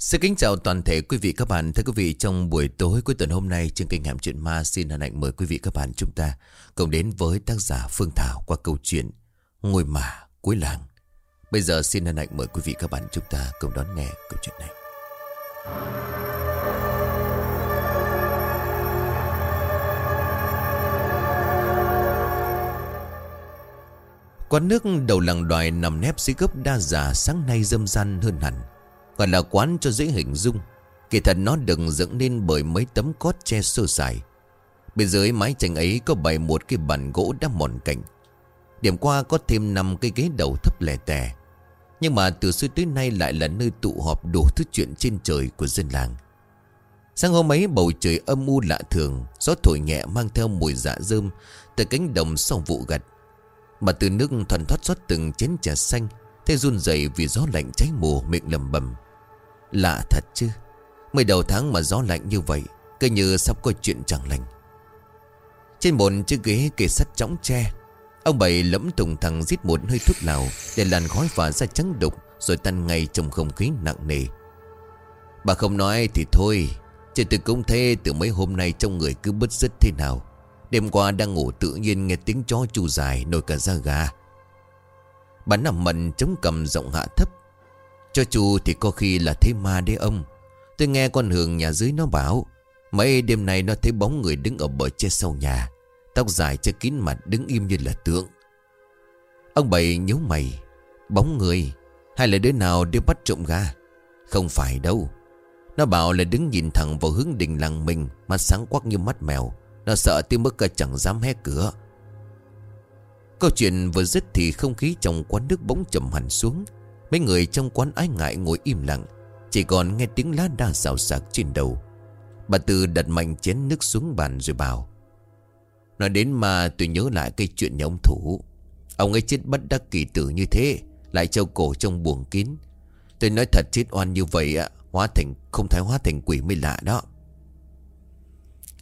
Xin kính chào toàn thể quý vị các bạn. Thưa quý vị, trong buổi tối cuối tuần hôm nay trên kênh Hàm Chuyện Ma xin hân hạnh mời quý vị các bạn chúng ta cùng đến với tác giả Phương Thảo qua câu chuyện Ngôi Mả Cuối Làng. Bây giờ xin hân hạnh mời quý vị các bạn chúng ta cùng đón nghe câu chuyện này. Quán nước đầu làng đoài nằm nép dưới gốc đa giả sáng nay dâm gian hơn hẳn. Gọi là quán cho dễ hình dung. Kỳ thật nó đừng dựng nên bởi mấy tấm cốt che sơ sài. Bên dưới mái tranh ấy có bày một cái bàn gỗ đã mòn cạnh Điểm qua có thêm 5 cây ghế đầu thấp lẻ tè. Nhưng mà từ xưa tới nay lại là nơi tụ họp đủ thứ chuyện trên trời của dân làng. Sáng hôm ấy, bầu trời âm u lạ thường, Gió thổi nhẹ mang theo mùi dạ dơm Từ cánh đồng sau vụ gặt. Mà từ nước thoàn thoát xót từng chén trà xanh, Thế run rẩy vì gió lạnh cháy mùa miệng lầm bầm Lạ thật chứ. Mới đầu tháng mà gió lạnh như vậy, Cứ như sắp có chuyện chẳng lành. Trên một chiếc ghế kề sắt trống tre, Ông bảy lẫm thùng thẳng rít một hơi thuốc lào Để làn khói và ra trắng đục Rồi tan ngay trong không khí nặng nề. Bà không nói thì thôi, Chứ tôi cũng thế từ mấy hôm nay trong người cứ bứt rứt thế nào. Đêm qua đang ngủ tự nhiên nghe tiếng chó chu dài nổi cả da gà. Bà nằm mận chống cầm giọng hạ thấp cho chú thì có khi là thấy ma đấy ông. Tôi nghe con Hường nhà dưới nó bảo, Mấy đêm nay nó thấy bóng người đứng ở bờ trên sau nhà, Tóc dài che kín mặt, đứng im như là tượng. Ông bảy nhíu mày, Bóng người, Hay là đứa nào đi bắt trộm gà? Không phải đâu. Nó bảo là đứng nhìn thẳng vào hướng đình làng mình, Mắt sáng quắc như mắt mèo. Nó sợ tới mức chẳng dám hé cửa. Câu chuyện vừa dứt thì không khí trong quán nước bỗng chậm hẳn xuống. Mấy người trong quán ái ngại ngồi im lặng, Chỉ còn nghe tiếng lá đa xào xạc trên đầu. Bà Tư đặt mạnh chén nước xuống bàn rồi bảo, Nói đến mà tôi nhớ lại cái chuyện nhà ông Thủ. Ông ấy chết bất đắc kỳ tử như thế, Lại trâu cổ trong buồng kín. Tôi nói thật chết oan như vậy ạ Hóa thành, không thấy hóa thành quỷ mới lạ đó.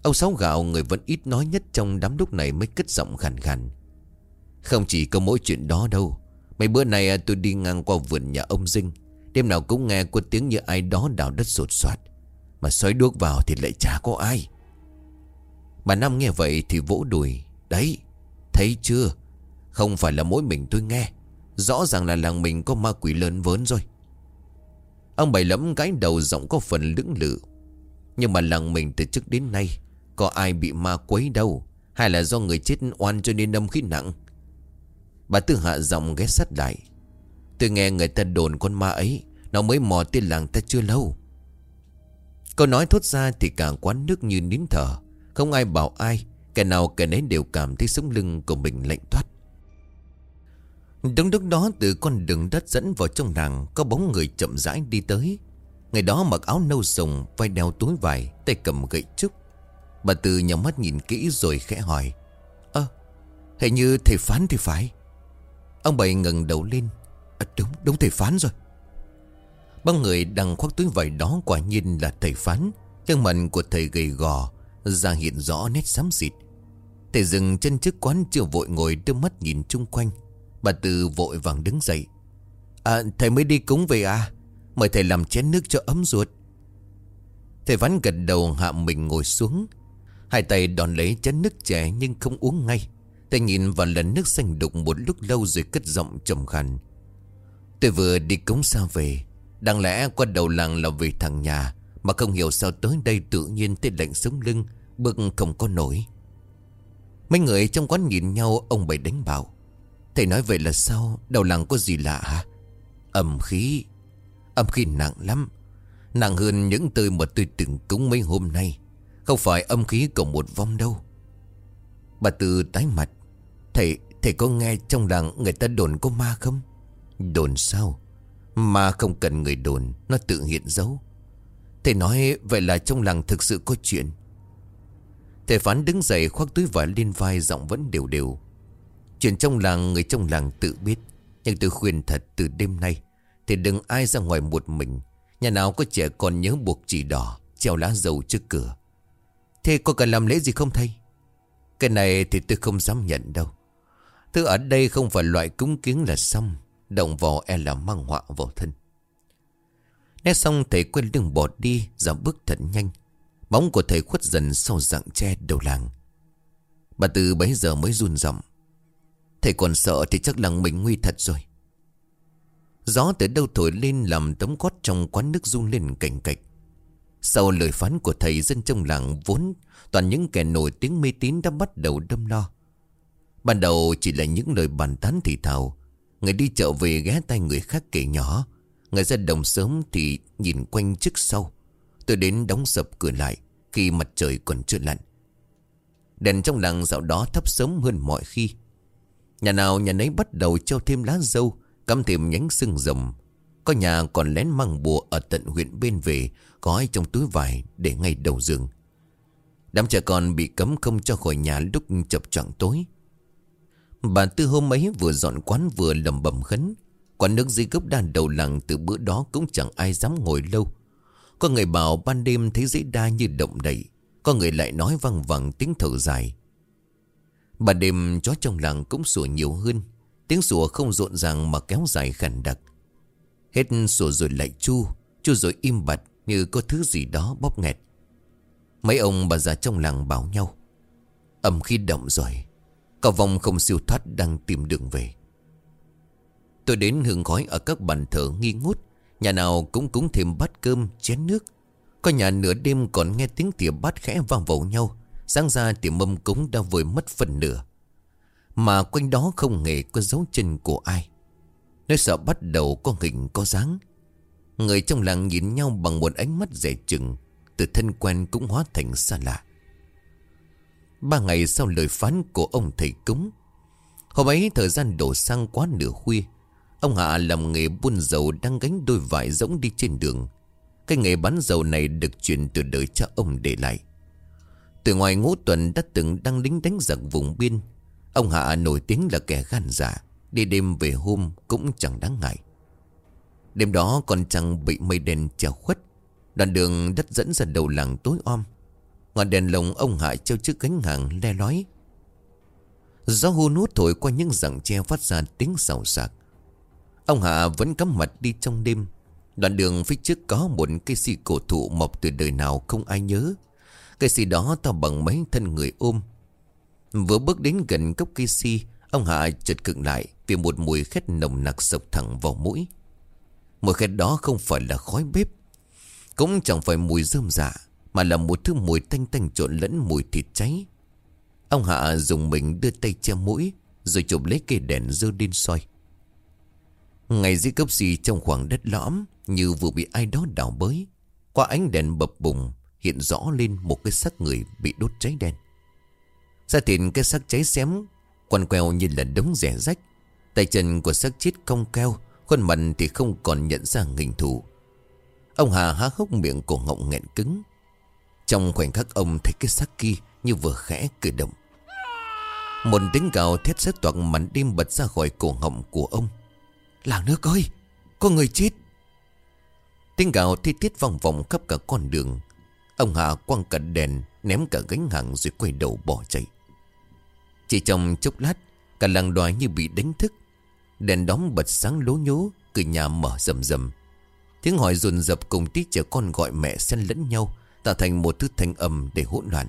Ông Sáu Gạo, người vẫn ít nói nhất trong đám lúc này mới cất giọng khàn khàn, Không chỉ có mỗi chuyện đó đâu Mấy bữa nay à, tôi đi ngang qua vườn nhà ông Dinh. Đêm nào cũng nghe có tiếng như ai đó đào đất sột soạt. Mà xoáy đuốc vào thì lại chả có ai. Bà Năm nghe vậy thì vỗ đùi. Đấy, Thấy chưa? Không phải là mỗi mình tôi nghe. Rõ ràng là làng mình có ma quỷ lớn vớn rồi. Ông bảy lẫm cái đầu giọng có phần lưỡng lự. Nhưng mà làng mình từ trước đến nay, Có ai bị ma quấy đâu? Hay là do người chết oan cho nên âm khí nặng? Bà Tư hạ giọng ghé sát lại. Tôi nghe người ta đồn con ma ấy, Nó mới mò tên làng ta chưa lâu. Câu nói thốt ra thì cả quán nước như nín thở. Không ai bảo ai, Kẻ nào kẻ nấy đều cảm thấy sống lưng của mình lạnh thoát. Đúng lúc đó, từ con đường đất dẫn vào trong làng, Có bóng người chậm rãi đi tới. Người đó mặc áo nâu sồng Vai đeo túi vải, Tay cầm gậy trúc. Bà Tư nhắm mắt nhìn kỹ rồi khẽ hỏi, Ơ, Hình như thầy phán thì phải? Ông bảy ngẩng đầu lên. À, Đúng, đúng thầy phán rồi. Băng người đang khoác túi vải đó quả nhiên là thầy phán. Chân mặt của thầy gầy gò ra hiện rõ nét xám xịt. Thầy dừng chân trước quán chưa vội ngồi đưa mắt nhìn chung quanh. Bà Tư vội vàng đứng dậy. À thầy mới đi cúng về à? Mời thầy làm chén nước cho ấm ruột. Thầy phán gật đầu hạ mình ngồi xuống. Hai tay đòn lấy chén nước trẻ nhưng không uống ngay tôi nhìn vào lần nước xanh đục một lúc lâu rồi cất giọng trầm khàn. Tôi vừa đi cống xa về, Đáng lẽ qua đầu làng là về thằng nhà, Mà không hiểu sao tới đây tự nhiên tôi lạnh sống lưng, Bước không có nổi. Mấy người trong quán nhìn nhau, Ông bảy đánh bảo. Thầy nói vậy là sao? Đầu làng có gì lạ hả? Âm khí Âm khí nặng lắm. Nặng hơn những từ mà tôi từng cúng mấy hôm nay. Không phải âm khí của một vong đâu. Bà Tư tái mặt. Thầy, thầy có nghe trong làng người ta đồn có ma không? Đồn sao? Ma không cần người đồn, nó tự hiện dấu. Thầy nói vậy là trong làng thực sự có chuyện. Thầy phán đứng dậy khoác túi vải lên vai giọng vẫn đều đều. Chuyện trong làng người trong làng tự biết. Nhưng tôi khuyên thật từ đêm nay thì đừng ai ra ngoài một mình. Nhà nào có trẻ còn nhớ buộc chỉ đỏ, treo lá dầu trước cửa. Thế có cần làm lễ gì không thầy? Cái này thì tôi không dám nhận đâu. Thứ ở đây không phải loại cúng kiến là xong, Động vào e là mang họa vào thân. Nét xong, thầy quên đường bỏ đi giảm bước thật nhanh. Bóng của thầy khuất dần sau dạng tre đầu làng. Bà từ bấy giờ mới run giọng. Thầy còn sợ thì chắc là mình nguy thật rồi. Gió từ đâu thổi lên làm tấm cót trong quán nước run lên cảnh cạch. Sau lời phán của thầy, dân trong làng vốn, Toàn những kẻ nổi tiếng mê tín đã bắt đầu đâm lo. Ban đầu chỉ là những lời bàn tán thì thào. Người đi chợ về ghé tay người khác kể nhỏ. Người ra đồng sớm thì nhìn quanh trước sau. Tôi đến đóng sập cửa lại Khi mặt trời còn chưa lặn. Đèn trong làng dạo đó thấp sớm hơn mọi khi. Nhà nào nhà nấy bắt đầu treo thêm lá dâu, Cắm thêm nhánh sưng rồng. Có nhà còn lén mang bùa ở tận huyện bên về Gói trong túi vải để ngay đầu giường. Đám trẻ con bị cấm không cho khỏi nhà lúc chập choạng tối. Bà Tư hôm ấy vừa dọn quán vừa lầm bầm khấn. Quán nước dưới gốc đàn đầu làng từ bữa đó cũng chẳng ai dám ngồi lâu. Có người bảo ban đêm thấy dĩ đa như động đậy. Có người lại nói văng vẳng tiếng thở dài. Bà đêm chó trong làng cũng sủa nhiều hơn. Tiếng sủa không rộn ràng mà kéo dài khẩn đặc. Hết sủa rồi lại chu Chu rồi im bặt như có thứ gì đó bóp nghẹt. Mấy ông bà già trong làng bảo nhau, Âm khi động rồi Cả vong không siêu thoát đang tìm đường về. Tôi đến hương khói ở các bàn thờ nghi ngút. Nhà nào cũng cúng thêm bát cơm, chén nước. Có nhà nửa đêm còn nghe tiếng tỉa bát khẽ vang vào nhau. Sáng ra thì mâm cúng đã vơi mất phần nửa. Mà quanh đó không hề có dấu chân của ai. Nơi sợ bắt đầu có hình có dáng. Người trong làng nhìn nhau bằng một ánh mắt rẻ chừng. Từ thân quen cũng hóa thành xa lạ. Ba ngày sau lời phán của ông thầy cúng. Hôm ấy thời gian đổ sang quá nửa khuya, Ông Hạ làm nghề buôn dầu đang gánh đôi vải rỗng đi trên đường. Cái nghề bán dầu này được truyền từ đời cha ông để lại. Từ ngoài ngũ tuần đã từng đăng lính đánh giặc vùng biên, Ông Hạ nổi tiếng là kẻ gan dạ Đi đêm về hôm cũng chẳng đáng ngại. Đêm đó còn chẳng bị mây đen che khuất, Đoạn đường đất dẫn ra đầu làng tối om. Ngọn đèn lồng ông Hạ treo trước gánh hàng le lói. Gió hun nút thổi qua những rặng tre phát ra tiếng xào xạc. Ông Hạ vẫn cắm mặt đi trong đêm. Đoạn đường phía trước có một cây xì cổ thụ mọc từ đời nào không ai nhớ. Cây xì đó to bằng mấy thân người ôm. Vừa bước đến gần gốc cây xì Ông Hạ chợt cựng lại Vì một mùi khét nồng nặc sộc thẳng vào mũi. Mùi khét đó không phải là khói bếp, Cũng chẳng phải mùi rơm dạ. Mà là một thứ mùi tanh tanh trộn lẫn mùi thịt cháy. Ông Hạ dùng mình đưa tay che mũi, Rồi chụp lấy cây đèn dơ lên soi. Ngày dưới cấp xì trong khoảng đất lõm, Như vừa bị ai đó đào bới, Qua ánh đèn bập bùng, Hiện rõ lên một cái xác người bị đốt cháy đen. Ra thịt cái xác cháy xém, Quằn queo như là đống rẻ rách. Tay chân của xác chết cong keo Khuôn mặt thì không còn nhận ra hình thù. Ông Hà há hốc miệng cổ ngọng nghẹn cứng. Trong khoảnh khắc ông thấy cái xác kia Như vừa khẽ cử động. Một tiếng gào thét sắc toạc mắn đêm bật ra khỏi cổ họng của ông. Làng nước ơi, Có người chết. Tiếng gào thi tiết vòng vòng khắp cả con đường. Ông Hạ quăng cả đèn, Ném cả gánh hàng rồi quay đầu bỏ chạy. Chỉ trong chốc lát, Cả làng đoài như bị đánh thức. Đèn đóng bật sáng lố nhố, Cửa nhà mở rầm rầm. Tiếng hỏi dồn dập cùng tí trẻ con gọi mẹ xen lẫn nhau. Tạo thành một thứ thanh âm để hỗn loạn.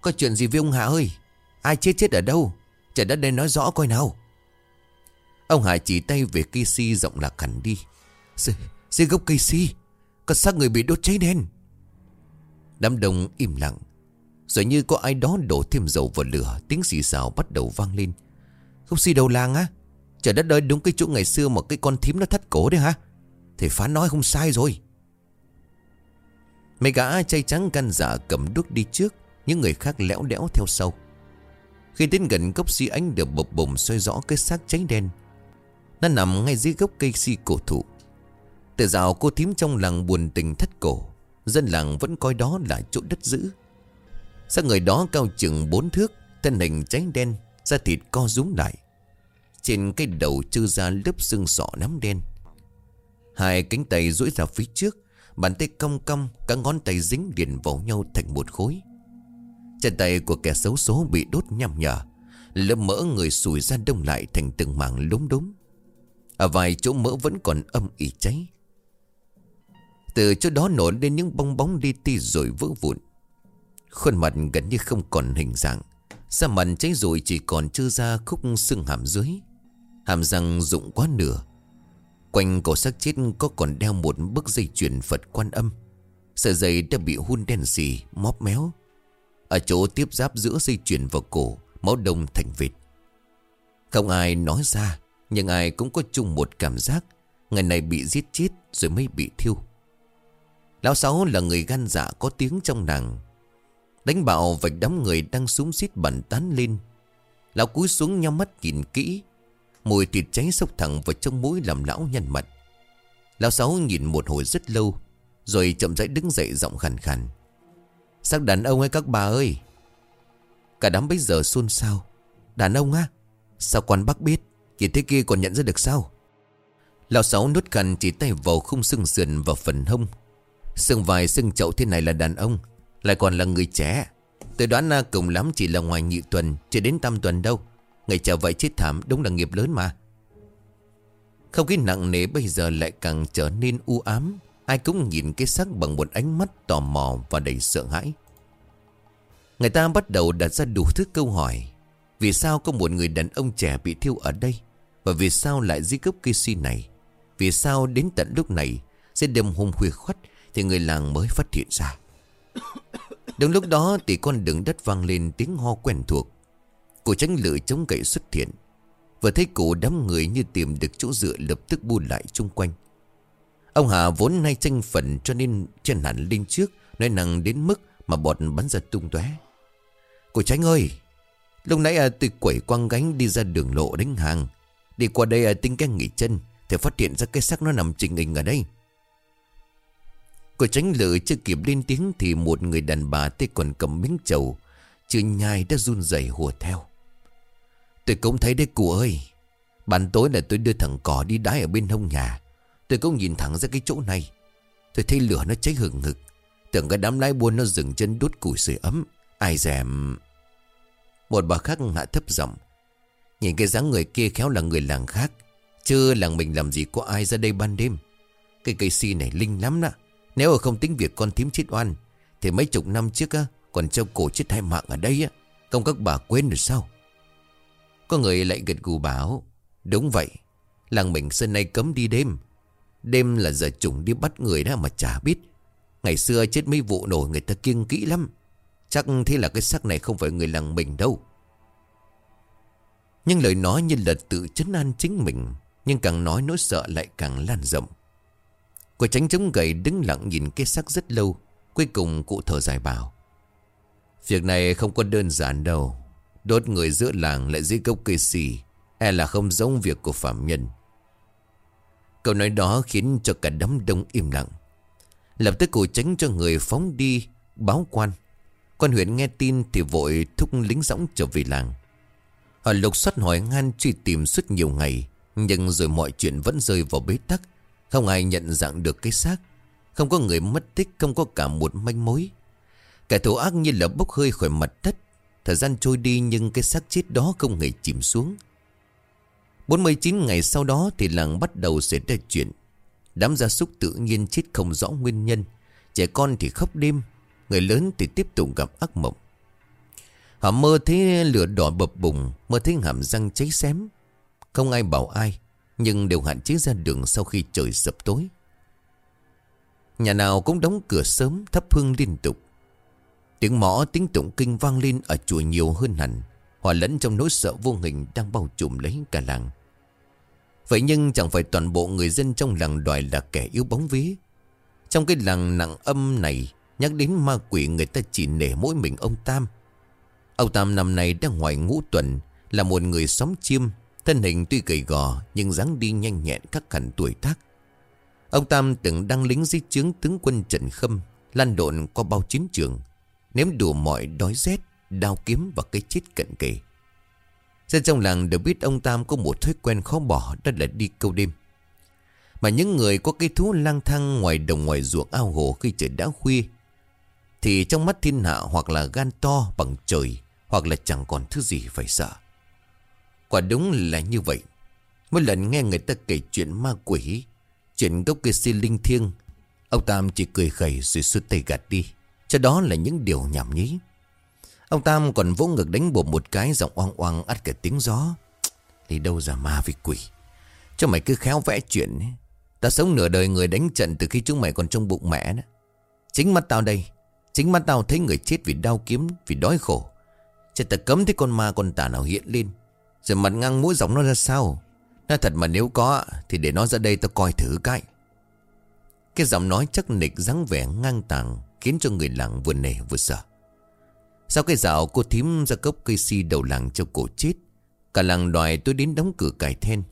Có chuyện gì với ông Hạ ơi? Ai chết chết ở đâu? Trời đất đây nói rõ coi nào. Ông Hải chỉ tay về cây si rộng lạc hẳn đi. Dưới, dưới gốc cây si Có xác người bị đốt cháy đen. Đám đông im lặng Rồi như có ai đó đổ thêm dầu vào lửa Tiếng xì xào bắt đầu vang lên. Gốc si đầu làng á Trời đất ơi đúng cái chỗ ngày xưa mà cái con thím nó thắt cổ đấy hả? Thầy phán nói không sai rồi. Mấy gã chay trắng gan dạ cầm đuốc đi trước, Những người khác lẽo đẽo theo sau. Khi đến gần gốc si ánh được bập bùng soi rõ cái xác cháy đen, nó nằm ngay dưới gốc cây si cổ thụ. Từ dạo cô thím trong làng buồn tình thất cổ, Dân làng vẫn coi đó là chỗ đất giữ. Xác người đó cao chừng bốn thước, Thân hình cháy đen, Da thịt co rúm lại. Trên cái đầu trư ra lớp xương sọ nắm đen. Hai cánh tay duỗi ra phía trước Bàn tay cong cong, Các ngón tay dính liền vào nhau thành một khối. Chân tay của kẻ xấu số bị đốt nhằm nhở. Lớp mỡ người sùi ra đông lại thành từng mảng lúng đúng ở vài chỗ mỡ vẫn còn âm ỉ cháy. Từ chỗ đó nổ lên những bong bóng đi ti rồi vỡ vụn. Khuôn mặt gần như không còn hình dạng. Da mặt cháy rồi chỉ còn trơ ra khúc xương hàm dưới. Hàm răng rụng quá nửa. Quanh cổ xác chết có còn đeo một bức dây chuyền Phật quan âm. Sợi dây đã bị hun đen xì, móp méo. Ở chỗ tiếp giáp giữa dây chuyền và cổ Máu đông thành vịt Không ai nói ra Nhưng ai cũng có chung một cảm giác. Ngày này bị giết chết rồi mới bị thiêu. Lão Sáu là người gan dạ có tiếng trong nàng. Đánh bạo vạch đám người đang súng xít bẩn tán lên. Lão cúi xuống nhau mắt nhìn kỹ Mùi thịt cháy sốc thẳng vào trong mũi làm lão nhăn mặt. Lão Sáu nhìn một hồi rất lâu, Rồi chậm rãi đứng dậy giọng khàn khàn. Xác đàn ông ấy các bà ơi! Cả đám bây giờ xôn xao. Đàn ông á, Sao quan bác biết? Chỉ thế kia còn nhận ra được sao? Lão Sáu nuốt khăn chỉ tay vào khung xương sườn và phần hông. Xương vài xương chậu thế này là đàn ông, Lại còn là người trẻ. Tôi đoán là cùng lắm chỉ là ngoài nhị tuần, Chưa đến tam tuần đâu. Ngày chào vậy chết thảm, đúng là nghiệp lớn mà. Không khí nặng nề bây giờ lại càng trở nên u ám. Ai cũng nhìn cái xác bằng một ánh mắt tò mò và đầy sợ hãi. Người ta bắt đầu đặt ra đủ thứ câu hỏi, Vì sao có một người đàn ông trẻ bị thiêu ở đây Và vì sao lại di cấp cây si này? Vì sao đến tận lúc này, Sẽ đêm hôm khuya khuất Thì người làng mới phát hiện ra? Đúng lúc đó thì con đường đất vang lên tiếng ho quen thuộc. Cụ tránh lửa chống gậy xuất hiện. Vừa thấy cụ đám người như tìm được chỗ dựa lập tức bu lại chung quanh. Ông Hà vốn nay tranh phần cho nên chân hẳn lên trước Nói năng đến mức mà bọt bắn ra tung tóe. Cụ tránh ơi! Lúc nãy à, tôi quẩy quăng gánh đi ra đường lộ đánh hàng. Đi qua đây à, tính cái nghỉ chân Thì phát hiện ra cái xác nó nằm trình hình ở đây. Cô tránh lửa chưa kịp lên tiếng Thì một người đàn bà tay còn cầm miếng chầu Chưa nhai đã run rẩy hùa theo. Tôi cũng thấy đấy, cụ ơi. Ban tối là tôi đưa thằng cỏ đi đái ở bên hông nhà. Tôi cũng nhìn thẳng ra cái chỗ này. Tôi thấy lửa nó cháy hừng hực. Tưởng cái đám lái buôn nó dừng chân đốt củi sưởi ấm. Ai dèm. Một bà khác hạ thấp giọng. Nhìn cái dáng người kia khéo là người làng khác. Chứ làng mình làm gì có ai ra đây ban đêm. Cái cây si này linh lắm đó. Nếu không tính việc con thím chết oan, Thì mấy chục năm trước á, Còn treo cổ chết hai mạng ở đây á. Không các bà quên được sao? Có người lại gật gù bảo, Đúng vậy, Làng mình xưa nay cấm đi đêm. Đêm là giờ trùng đi bắt người đó mà chả biết. Ngày xưa chết mấy vụ nổ người ta kiêng kỹ lắm. Chắc thế là cái xác này không phải người làng mình đâu. Nhưng lời nói như là tự chấn an chính mình, Nhưng càng nói nỗi sợ lại càng lan rộng. Cô tránh chống gậy đứng lặng nhìn cái xác rất lâu, Cuối cùng cụ thở dài bảo, Việc này không có đơn giản đâu. Đốt người giữa làng lại dưới gốc cây xì E là không giống việc của phạm nhân. Câu nói đó khiến cho cả đám đông im lặng. Lập tức cổ tránh cho người phóng đi, Báo quan. Quan huyện nghe tin thì vội thúc lính dõng trở về làng. Họ lục soát hỏi ngan truy tìm suốt nhiều ngày, Nhưng rồi mọi chuyện vẫn rơi vào bế tắc. Không ai nhận dạng được cái xác. Không có người mất tích, Không có cả một manh mối. Kẻ thù ác như là bốc hơi khỏi mặt đất Thời gian trôi đi nhưng cái xác chết đó không hề chìm xuống. 49 ngày sau đó thì làng bắt đầu xảy ra chuyện. Đám gia súc tự nhiên chết không rõ nguyên nhân. Trẻ con thì khóc đêm, Người lớn thì tiếp tục gặp ác mộng. Họ mơ thấy lửa đỏ bập bùng, Mơ thấy hàm răng cháy xém. Không ai bảo ai, Nhưng đều hạn chế ra đường sau khi trời sập tối. Nhà nào cũng đóng cửa sớm, thắp hương liên tục. Tiếng mõ, tiếng tụng kinh vang lên ở chùa nhiều hơn hẳn. Hòa lẫn trong nỗi sợ vô hình đang bao trùm lấy cả làng. Vậy nhưng chẳng phải toàn bộ người dân trong làng đòi là kẻ yếu bóng vía. Trong cái làng nặng âm này, Nhắc đến ma quỷ người ta chỉ nể mỗi mình ông Tam. Ông Tam năm nay đang ngoài ngũ tuần, Là một người xóm chiêm, Thân hình tuy gầy gò Nhưng dáng đi nhanh nhẹn các hẳn tuổi tác. Ông Tam từng đăng lính dưới chướng tướng quân Trần Khâm Lan độn qua bao chiến trường. Nếm đủ mọi đói rét, Đao kiếm và cái chết cận kề. Dân trong làng đều biết ông Tam có một thói quen khó bỏ, Đó là đi câu đêm. Mà những người có cái thú lang thang Ngoài đồng ngoài ruộng ao hồ khi trời đã khuya, Thì trong mắt thiên hạ Hoặc là gan to bằng trời, Hoặc là chẳng còn thứ gì phải sợ. Quả đúng là như vậy. Mỗi lần nghe người ta kể chuyện ma quỷ, Chuyện gốc cây si linh thiêng, Ông Tam chỉ cười khẩy rồi suốt tay gạt đi. Cho đó là những điều nhảm nhí. Ông Tam còn vỗ ngực đánh bột một cái giọng oang oang ắt cả tiếng gió. Đi đâu ra ma vì quỷ? Cho mày cứ khéo vẽ chuyện ấy. Ta sống nửa đời người đánh trận từ khi chúng mày còn trong bụng mẹ đó. Chính mắt tao đây, Chính mắt tao thấy người chết vì đau kiếm, Vì đói khổ. Chứ ta cấm thấy con ma, con tà nào hiện lên. Rồi mặt ngang mũi giọng nó ra sao? Nói thật mà nếu có, Thì để nó ra đây tao coi thử cái. Cái giọng nói chắc nịch dáng vẻ ngang tàng. Khiến cho người làng vừa nể vừa sợ. Sau cái dạo cô thím ra cốc cây si đầu làng cho cổ chết. Cả làng đòi tôi đến đóng cửa cải then.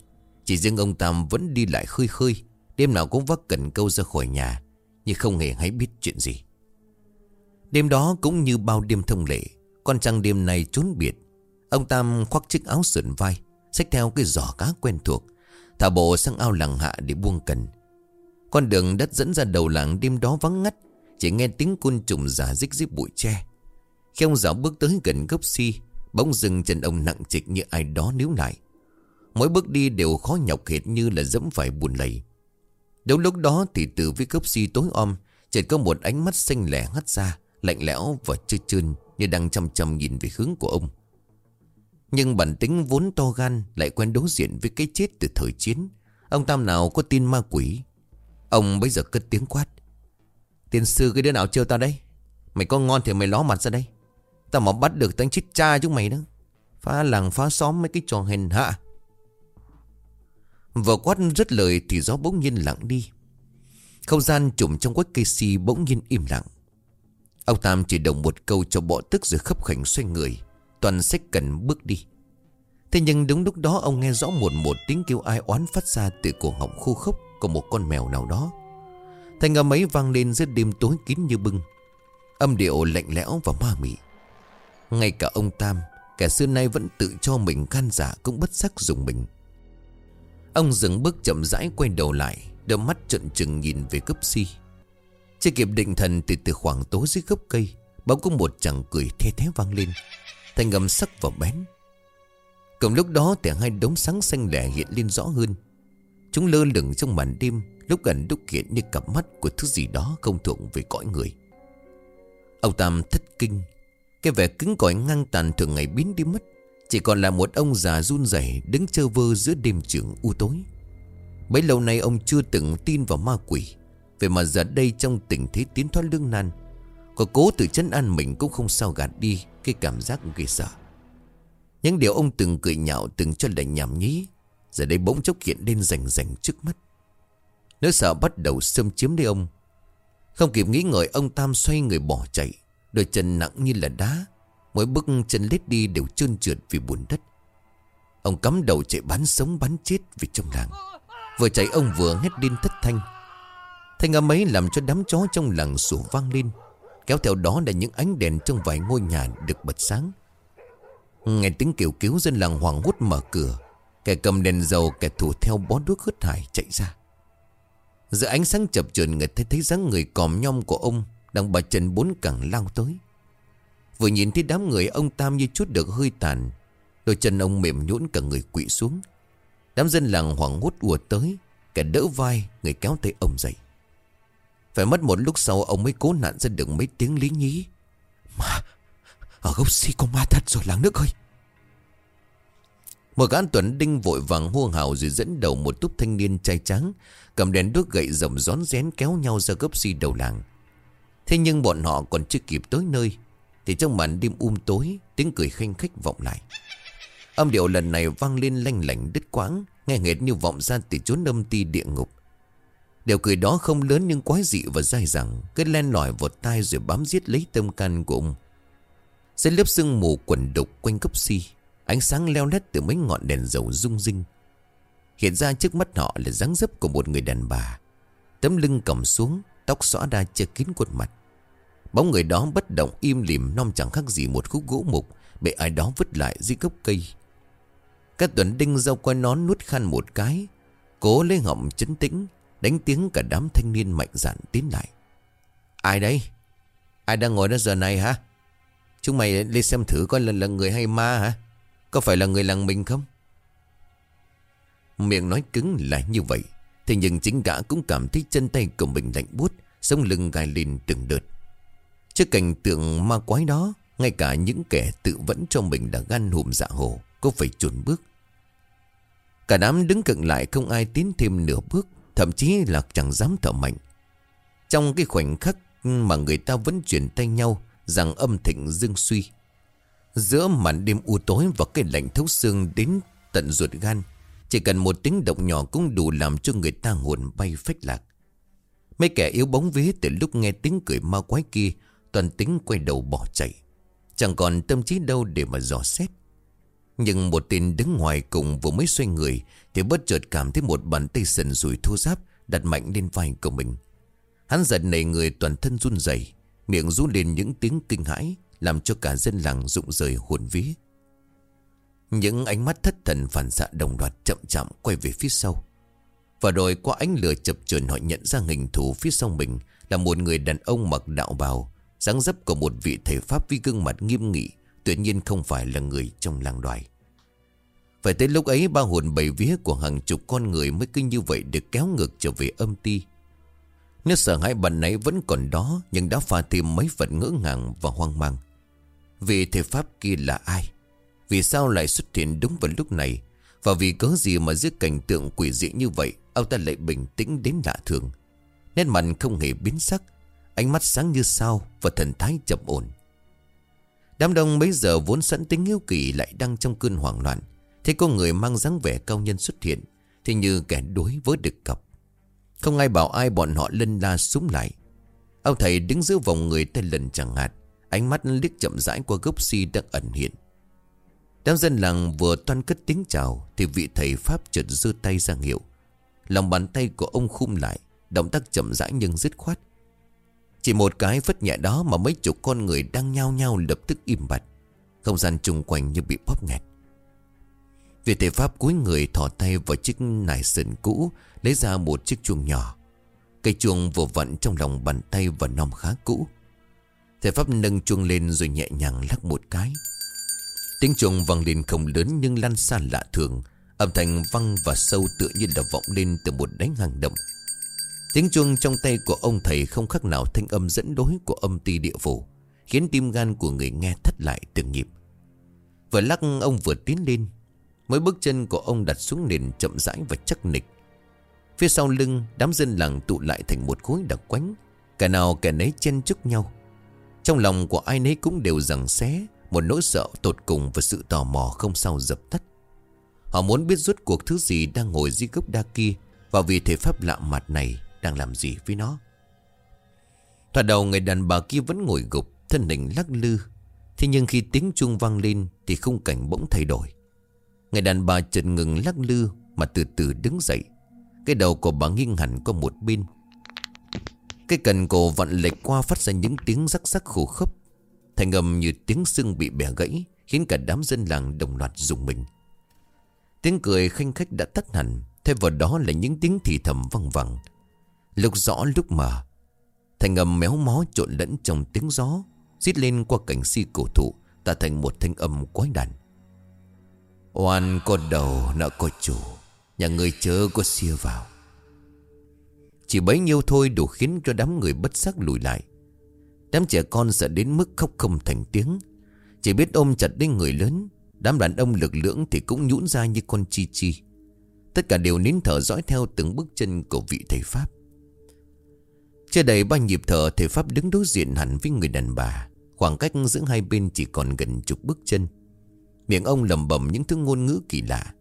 Chỉ riêng ông Tam vẫn đi lại khơi khơi. Đêm nào cũng vác cần câu ra khỏi nhà, Nhưng không hề hay biết chuyện gì. Đêm đó cũng như bao đêm thông lệ, Con trăng đêm này trốn biệt. Ông Tam khoác chiếc áo sườn vai, Xách theo cái giỏ cá quen thuộc, Thả bộ sang ao làng hạ để buông cần. Con đường đất dẫn ra đầu làng đêm đó vắng ngắt chỉ nghe tiếng côn trùng giả rích dưới bụi tre. Khi ông dạo bước tới gần gốc si, Bỗng dừng chân ông nặng trịch như ai đó níu lại. Mỗi bước đi đều khó nhọc hệt như là dẫm phải bùn lầy. Đâu lúc đó thì từ phía gốc si tối om, Chợt có một ánh mắt xanh lẻ hắt ra, Lạnh lẽo và trơn trơn Như đang chăm chăm nhìn về hướng của ông. Nhưng bản tính vốn to gan Lại quen đối diện với cái chết từ thời chiến. Ông Tam nào có tin ma quỷ? Ông bây giờ cất tiếng quát. Tiên sư, cái đứa nào trêu tao đây Mày có ngon thì mày ló mặt ra đây. Tao mà bắt được tao chết cha chúng mày đó. Phá làng, phá xóm mấy cái trò hèn hạ. Vừa quát rất lời thì gió bỗng nhiên lặng đi. Không gian trùm trong quách cây si bỗng nhiên im lặng. Ông Tam chỉ đồng một câu cho bỏ tức rồi khấp khảnh xoay người. Toàn sách cần bước đi. Thế nhưng đúng lúc đó ông nghe rõ một một tiếng kêu ai oán phát ra từ cổ họng khô khốc của một con mèo nào đó. Thanh âm ấy vang lên giữa đêm tối kín như bưng. Âm điệu lạnh lẽo và ma mị. Ngay cả ông Tam, kẻ xưa nay vẫn tự cho mình gan dạ cũng bất sắc dùng mình. Ông dừng bước chậm rãi quay đầu lại, đôi mắt trợn trừng nhìn về cấp si. Chưa kịp định thần từ từ khoảng tối dưới gốc cây, bỗng có một chàng cười the thế vang lên. Thanh âm sắc và bén. Cùng lúc đó thì hai đống sáng xanh lẻ hiện lên rõ hơn. Chúng lơ lửng trong màn đêm, lúc gần lúc hiện như cặp mắt của thứ gì đó không thuộc về cõi người. Ông Tam thất kinh, cái vẻ cứng cỏi ngang tàn thường ngày biến đi mất. Chỉ còn là một ông già run rẩy đứng chơ vơ giữa đêm trường u tối. Bấy lâu nay ông chưa từng tin vào ma quỷ. Vậy mà giờ đây trong tình thế tiến thoát lương nan, có cố tự chấn an mình cũng không sao gạt đi cái cảm giác ghê sợ. Những điều ông từng cười nhạo từng cho là nhảm nhí Giờ đây bỗng chốc hiện lên rành rành trước mắt Nỗi sợ bắt đầu xâm chiếm lấy ông. Không kịp nghĩ ngợi, ông Tam xoay người bỏ chạy, Đôi chân nặng như là đá. Mỗi bước chân lết đi đều trơn trượt vì buồn đất. Ông cắm đầu chạy bắn sống bắn chết vì trong làng. Vừa chạy, ông vừa hét lên thất thanh. Thanh âm ấy làm cho đám chó trong làng sủa vang lên. Kéo theo đó là những ánh đèn trong vài ngôi nhà được bật sáng. Nghe tiếng kêu cứu, dân làng hoàng hốt mở cửa. Kẻ cầm đèn dầu, kẻ thủ theo bó đuốc hớt hải chạy ra. Giữa ánh sáng chập chờn, người thấy thấy dáng người còm nhom của ông Đang bà chân bốn cẳng lao tới. Vừa nhìn thấy đám người ông Tam như chút được hơi tàn, Đôi chân ông mềm nhũn cả người quỵ xuống. Đám dân làng hoảng hốt ùa tới, Kẻ đỡ vai, Người kéo tay ông dậy. Phải mất một lúc sau, ông mới cố nạn ra được mấy tiếng lý nhí. Mà Ở gốc si có ma thật rồi, làng nước ơi. Một gã tuấn đinh vội vàng hô hào Rồi dẫn đầu một túp thanh niên trai trắng Cầm đèn đuốc gậy rồng rón rén kéo nhau ra gấp si đầu làng. Thế nhưng bọn họ còn chưa kịp tới nơi, Thì trong màn đêm um tối, Tiếng cười khanh khách vọng lại. Âm điệu lần này vang lên lanh lảnh đứt quãng, Nghe nghệt như vọng ra từ chốn âm ti địa ngục. Điều cười đó không lớn nhưng quái dị và dai dẳng, Cứ len lỏi vào tai rồi bám giết lấy tâm can của ông. Dưới lớp sương mù quần đục quanh cấp si Ánh sáng leo lét từ mấy ngọn đèn dầu rung rinh. Hiện ra trước mắt họ là dáng dấp của một người đàn bà. Tấm lưng cầm xuống Tóc xõa đa che kín khuôn mặt. Bóng người đó bất động im lìm Non chẳng khác gì một khúc gỗ mục Bị ai đó vứt lại dưới gốc cây. Các tuần đinh rau qua nón nuốt khăn một cái Cố lấy họng chấn tĩnh Đánh tiếng cả đám thanh niên mạnh dạn tiến lại. Ai đây? Ai đang ngồi đó giờ này hả? Chúng mày lên xem thử coi là, là người hay ma hả? Có phải là người làng mình không? Miệng nói cứng là như vậy, Thế nhưng chính gã cũng cảm thấy chân tay của mình lạnh buốt, Sống lưng gai lên từng đợt. Trước cảnh tượng ma quái đó, Ngay cả những kẻ tự vẫn cho mình là gan hùm dạ hồ Có phải chuẩn bước. Cả đám đứng cận lại không ai tiến thêm nửa bước, Thậm chí là chẳng dám thở mạnh. Trong cái khoảnh khắc mà người ta vẫn chuyển tay nhau, Rằng âm thịnh dương suy Giữa màn đêm u tối và cái lạnh thấu xương đến tận ruột gan, Chỉ cần một tiếng động nhỏ cũng đủ làm cho người ta hồn bay phách lạc. Mấy kẻ yếu bóng vía từ lúc nghe tiếng cười ma quái kia, Toàn tính quay đầu bỏ chạy. Chẳng còn tâm trí đâu để mà dò xét. Nhưng một tên đứng ngoài cùng vừa mới xoay người Thì bất chợt cảm thấy một bàn tay sần sùi thô giáp Đặt mạnh lên vai của mình. Hắn giật nảy người toàn thân run rẩy, Miệng rú lên những tiếng kinh hãi. Làm cho cả dân làng rụng rời hồn vía. Những ánh mắt thất thần phản xạ đồng loạt chậm chậm quay về phía sau. Và rồi qua ánh lửa chập chờn họ nhận ra hình thù phía sau mình Là một người đàn ông mặc đạo bào, dáng dấp của một vị thầy Pháp với gương mặt nghiêm nghị, Tuyệt nhiên không phải là người trong làng đoài. Phải tới lúc ấy, ba hồn bảy vía của hàng chục con người Mới kinh như vậy được kéo ngược trở về âm ti. Nếu sợ hãi bạn nãy vẫn còn đó, Nhưng đã pha thêm mấy phần ngỡ ngàng và hoang mang vì thầy Pháp kia là ai? Vì sao lại xuất hiện đúng vào lúc này? Và vì cớ gì mà giữa cảnh tượng quỷ dị như vậy, Ông ta lại bình tĩnh đến lạ thường? Nét mặt không hề biến sắc, Ánh mắt sáng như sao Và thần thái chậm ổn. Đám đông bấy giờ vốn sẵn tính hiếu kỳ Lại đang trong cơn hoảng loạn. Thấy có người mang dáng vẻ cao nhân xuất hiện, Thì như kẻ đối với đực cọc Không ai bảo ai bọn họ lân la súng lại. Ông thầy đứng giữa vòng người tay lần chẳng hạt Ánh mắt liếc chậm rãi qua gốc si đang ẩn hiện Đám dân làng vừa toan cất tiếng chào Thì vị thầy Pháp chợt giơ tay ra hiệu Lòng bàn tay của ông khum lại Động tác chậm rãi nhưng dứt khoát chỉ một cái vất nhẹ đó mà mấy chục con người đang nhao nhao lập tức im bặt. Không gian chung quanh như bị bóp nghẹt. Vị thầy pháp cúi người thỏ tay vào chiếc nải sườn cũ, lấy ra một chiếc chuông nhỏ. Cây chuông vừa vặn trong lòng bàn tay và nòng khá cũ thầy pháp nâng chuông lên rồi nhẹ nhàng lắc một cái. Tiếng chuông vang lên không lớn nhưng lan xa lạ thường. Âm thanh văng và sâu tựa như là vọng lên từ một đánh hàng động. Tiếng chuông trong tay của ông thầy không khác nào thanh âm dẫn đối của âm ti địa phủ, khiến tim gan của người nghe thất lại từng nhịp. Vừa lắc ông vừa tiến lên, mỗi bước chân của ông đặt xuống nền chậm rãi và chắc nịch. Phía sau lưng, đám dân làng tụ lại thành một khối đặc quánh, cả nào kẻ nấy chen chúc nhau. Trong lòng của ai nấy cũng đều rằng xé, một nỗi sợ tột cùng và sự tò mò không sao dập tắt. Họ muốn biết rốt cuộc thứ gì đang ngồi dưới gốc đa kia và vì thể pháp lạ mặt này đang làm gì với nó. Thoạt đầu người đàn bà kia vẫn ngồi gục Thân hình lắc lư. Thế nhưng khi tiếng chuông vang lên Thì khung cảnh bỗng thay đổi. Người đàn bà chợt ngừng lắc lư Mà từ từ đứng dậy. Cái đầu của bà nghiêng hẳn qua một bên cái cần cổ vặn lệch qua Phát ra những tiếng rắc rắc khổ khốc. Thành âm như tiếng xương bị bẻ gãy, Khiến cả đám dân làng đồng loạt dùng mình. Tiếng cười khanh khách đã tắt hẳn, Thay vào đó là những tiếng thì thầm văng vẳng. Lúc rõ lúc mờ Thành âm méo mó trộn lẫn trong tiếng gió Xít lên qua cảnh si cổ thụ Tạo thành một thanh âm quái đàn Oan có đầu, nợ có chủ, Nhà người chớ có xia vào. Chỉ bấy nhiêu thôi đủ khiến cho đám người bất sắc lùi lại. Đám trẻ con sợ đến mức khóc không thành tiếng. Chỉ biết ôm chặt đến người lớn, Đám đàn ông lực lưỡng thì cũng nhũn ra như con chi chi. Tất cả đều nín thở dõi theo từng bước chân của vị thầy Pháp. Chưa đầy ba nhịp thở, thầy Pháp đứng đối diện hẳn với người đàn bà. Khoảng cách giữa hai bên chỉ còn gần chục bước chân. Miệng ông lầm bầm những thứ ngôn ngữ kỳ lạ.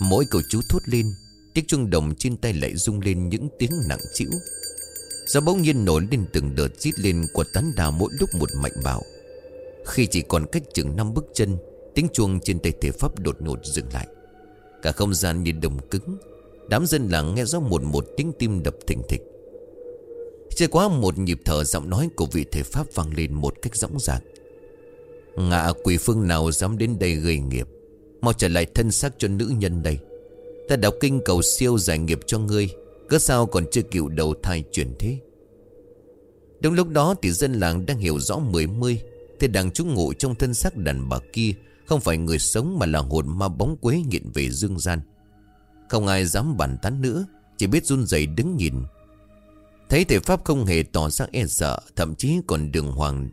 Mỗi câu chú thốt lên Chiếc chuông đồng trên tay lại rung lên những tiếng nặng trĩu, Gió bỗng nhiên nổi lên từng đợt rít lên của tán đào mỗi lúc một mạnh bạo. Khi chỉ còn cách chừng năm bước chân Tiếng chuông trên tay thể pháp đột ngột dừng lại. Cả không gian như đồng cứng Đám dân làng nghe rõ một một tiếng tim đập thình thịch. Chưa quá một nhịp thở giọng nói của vị thể pháp vang lên một cách rõ ràng. Ngạ quỷ phương nào dám đến đây gây nghiệp Mau trở lại thân xác cho nữ nhân đây. Ta đọc kinh cầu siêu giải nghiệp cho ngươi, Cớ sao còn chưa chịu đầu thai chuyển thế? Đúng lúc đó thì dân làng đang hiểu rõ mười mươi, Thì đằng trú ngụ trong thân xác đàn bà kia, Không phải người sống mà là hồn ma bóng quế nghiện về dương gian. Không ai dám bàn tán nữa, Chỉ biết run rẩy đứng nhìn. Thấy thể pháp không hề tỏ ra e sợ Thậm chí còn đường hoàng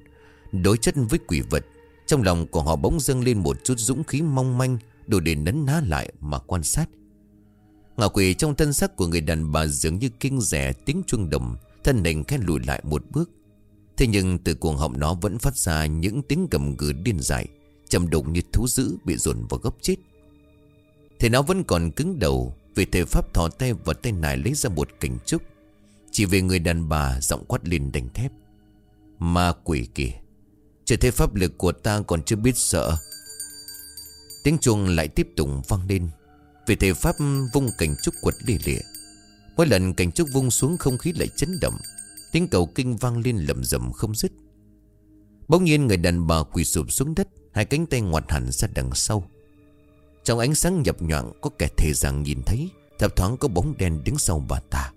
Đối chất với quỷ vật, Trong lòng của họ bỗng dâng lên một chút dũng khí mong manh, Đủ để nấn ná lại mà quan sát. Ngạ quỷ trong thân sắc của người đàn bà dường như kinh rẻ tiếng chuông đồng, Thân hình khẽ lùi lại một bước. Thế nhưng từ cuồng họng nó vẫn phát ra những tiếng gầm gừ điên dại, trầm đụng như thú dữ bị dồn vào gốc chết. Thế nó vẫn còn cứng đầu, Vì thể pháp thò tay vào tay này lấy ra một cảnh trúc. Chỉ vì người đàn bà giọng quát lên đành thép. Ma quỷ kìa Chưa thấy pháp lực của ta còn chưa biết sợ. Tiếng chuông lại tiếp tục vang lên. Vì thể pháp vung cảnh trúc quật lìa lìa Mỗi lần cảnh trúc vung xuống không khí lại chấn động. Tiếng cầu kinh vang lên lầm rầm không dứt. Bỗng nhiên người đàn bà quỳ sụp xuống đất, Hai cánh tay ngoặt hẳn ra đằng sau. Trong ánh sáng nhập nhọn Có kẻ thề rằng nhìn thấy, Thập thoáng có bóng đen đứng sau bà ta.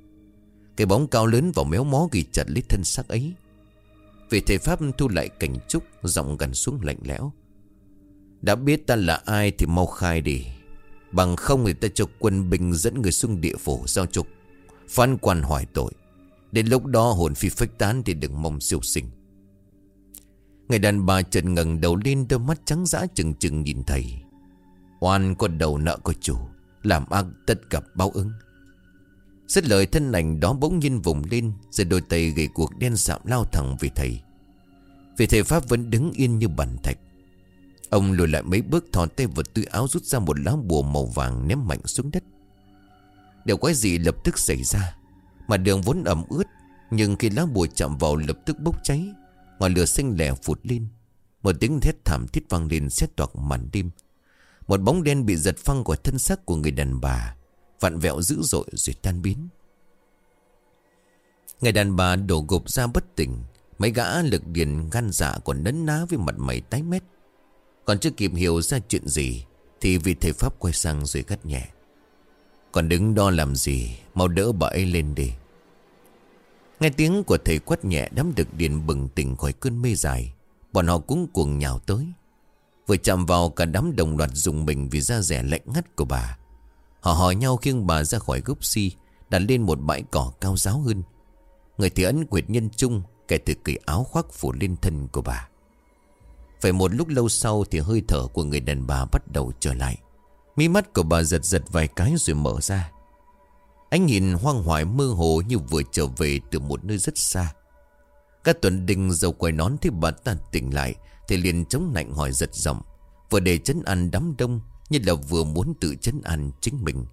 Cái bóng cao lớn và méo mó ghi chặt lấy thân xác ấy. Vì thầy Pháp thu lại cảnh trúc, Giọng gần xuống lạnh lẽo. Đã biết ta là ai thì mau khai đi. Bằng không người ta cho quân binh dẫn người xuống địa phủ giao trục, Phán quan hỏi tội. Đến lúc đó hồn phi phách tán thì đừng mong siêu sinh. Người đàn bà chợt ngẩng đầu lên, đôi mắt trắng dã chừng chừng nhìn thầy. Oan có đầu nợ có chủ, Làm ác tất gặp báo ứng. Xích lời, thân ảnh đó bỗng nhiên vùng lên, Rồi đôi tay gầy cuộc đen sạm lao thẳng về thầy. Vì thầy Pháp vẫn đứng yên như bàn thạch. Ông lùi lại mấy bước, thò tay vật túi áo, rút ra một lá bùa màu vàng ném mạnh xuống đất. Điều quái dị lập tức xảy ra. Mà đường vốn ẩm ướt, Nhưng khi lá bùa chạm vào lập tức bốc cháy, Ngọn lửa xanh lẻ phụt lên. Một tiếng thét thảm thiết vang lên xét toạc màn đêm. Một bóng đen bị giật phăng khỏi thân xác của người đàn bà, Vặn vẹo dữ dội rồi tan biến. Người đàn bà đổ gục ra bất tỉnh, Mấy gã lực điền gan dạ còn nấn ná với mặt mày tái mét. Còn chưa kịp hiểu ra chuyện gì, Thì vị thầy Pháp quay sang rồi gắt nhẹ. Còn đứng đo làm gì? Mau đỡ bà ấy lên đi. Nghe tiếng của thầy quát nhẹ, đám được điện bừng tỉnh khỏi cơn mê dài. Bọn họ cũng cuồng nhào tới. Vừa chạm vào, cả đám đồng loạt dùng mình vì da rẻ lạnh ngắt của bà. Họ hỏi nhau khiêng bà ra khỏi gốc si, Đặt lên một bãi cỏ cao giáo hơn. Người thì ấn quyệt nhân trung Kẻ từ cởi áo khoác phủ lên thân của bà. Phải một lúc lâu sau Thì hơi thở của người đàn bà bắt đầu trở lại Mi mắt của bà giật giật vài cái rồi mở ra anh nhìn hoang hoài mơ hồ như vừa trở về từ một nơi rất xa. Các tuần đình dầu quay nón thì bà ta tỉnh lại thì liền chống nạnh hỏi giật giọng. Vừa để chấn ăn đám đông như là vừa muốn tự chấn ăn chính mình.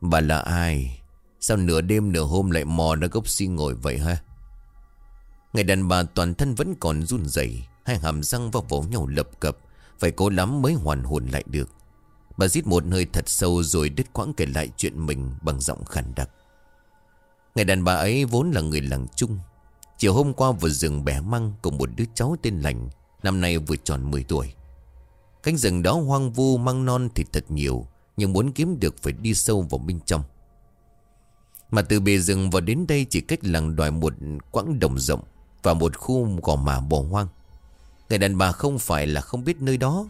Bà là ai? Sao nửa đêm nửa hôm lại mò ra gốc si ngồi vậy ha? Người đàn bà toàn thân vẫn còn run rẩy, hai hàm răng vào vỗ nhau lập cập, phải cố lắm mới hoàn hồn lại được. Bà giít một hơi thật sâu rồi đứt quãng kể lại chuyện mình bằng giọng khàn đặc. Người đàn bà ấy vốn là người làng chung. Chiều hôm qua vừa rừng bẻ măng cùng một đứa cháu tên Lành, năm nay vừa tròn 10 tuổi. Cánh rừng đó hoang vu măng non thì thật nhiều, nhưng muốn kiếm được phải đi sâu vào bên trong. Mà từ bề rừng vào đến đây chỉ cách làng đoài một quãng đồng rộng và một khu gò mả bỏ hoang. Người đàn bà không phải là không biết nơi đó,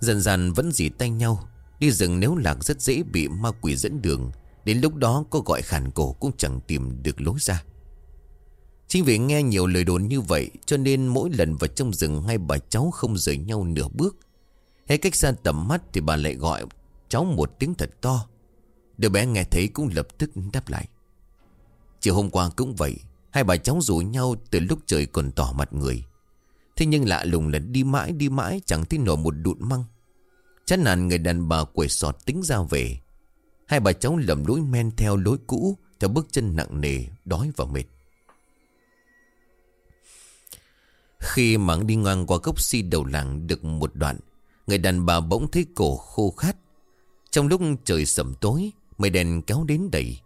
dần dần vẫn dì tay nhau Đi rừng nếu lạc rất dễ bị ma quỷ dẫn đường. Đến lúc đó có gọi khản cổ cũng chẳng tìm được lối ra. Chính vì nghe nhiều lời đồn như vậy Cho nên mỗi lần vào trong rừng Hai bà cháu không rời nhau nửa bước. Hay cách xa tầm mắt Thì bà lại gọi cháu một tiếng thật to. Đứa bé nghe thấy cũng lập tức đáp lại. Chiều hôm qua cũng vậy Hai bà cháu rủ nhau từ lúc trời còn tỏ mặt người. Thế nhưng lạ lùng là đi mãi đi mãi, Chẳng thấy nổi một đụn măng. Chán nản, người đàn bà quẩy sọt tính ra về. Hai bà cháu lầm lối men theo lối cũ Theo bước chân nặng nề, Đói và mệt. Khi mảng đi ngang qua gốc si đầu làng được một đoạn, Người đàn bà bỗng thấy cổ khô khát. Trong lúc trời sầm tối, Mây đèn kéo đến đầy,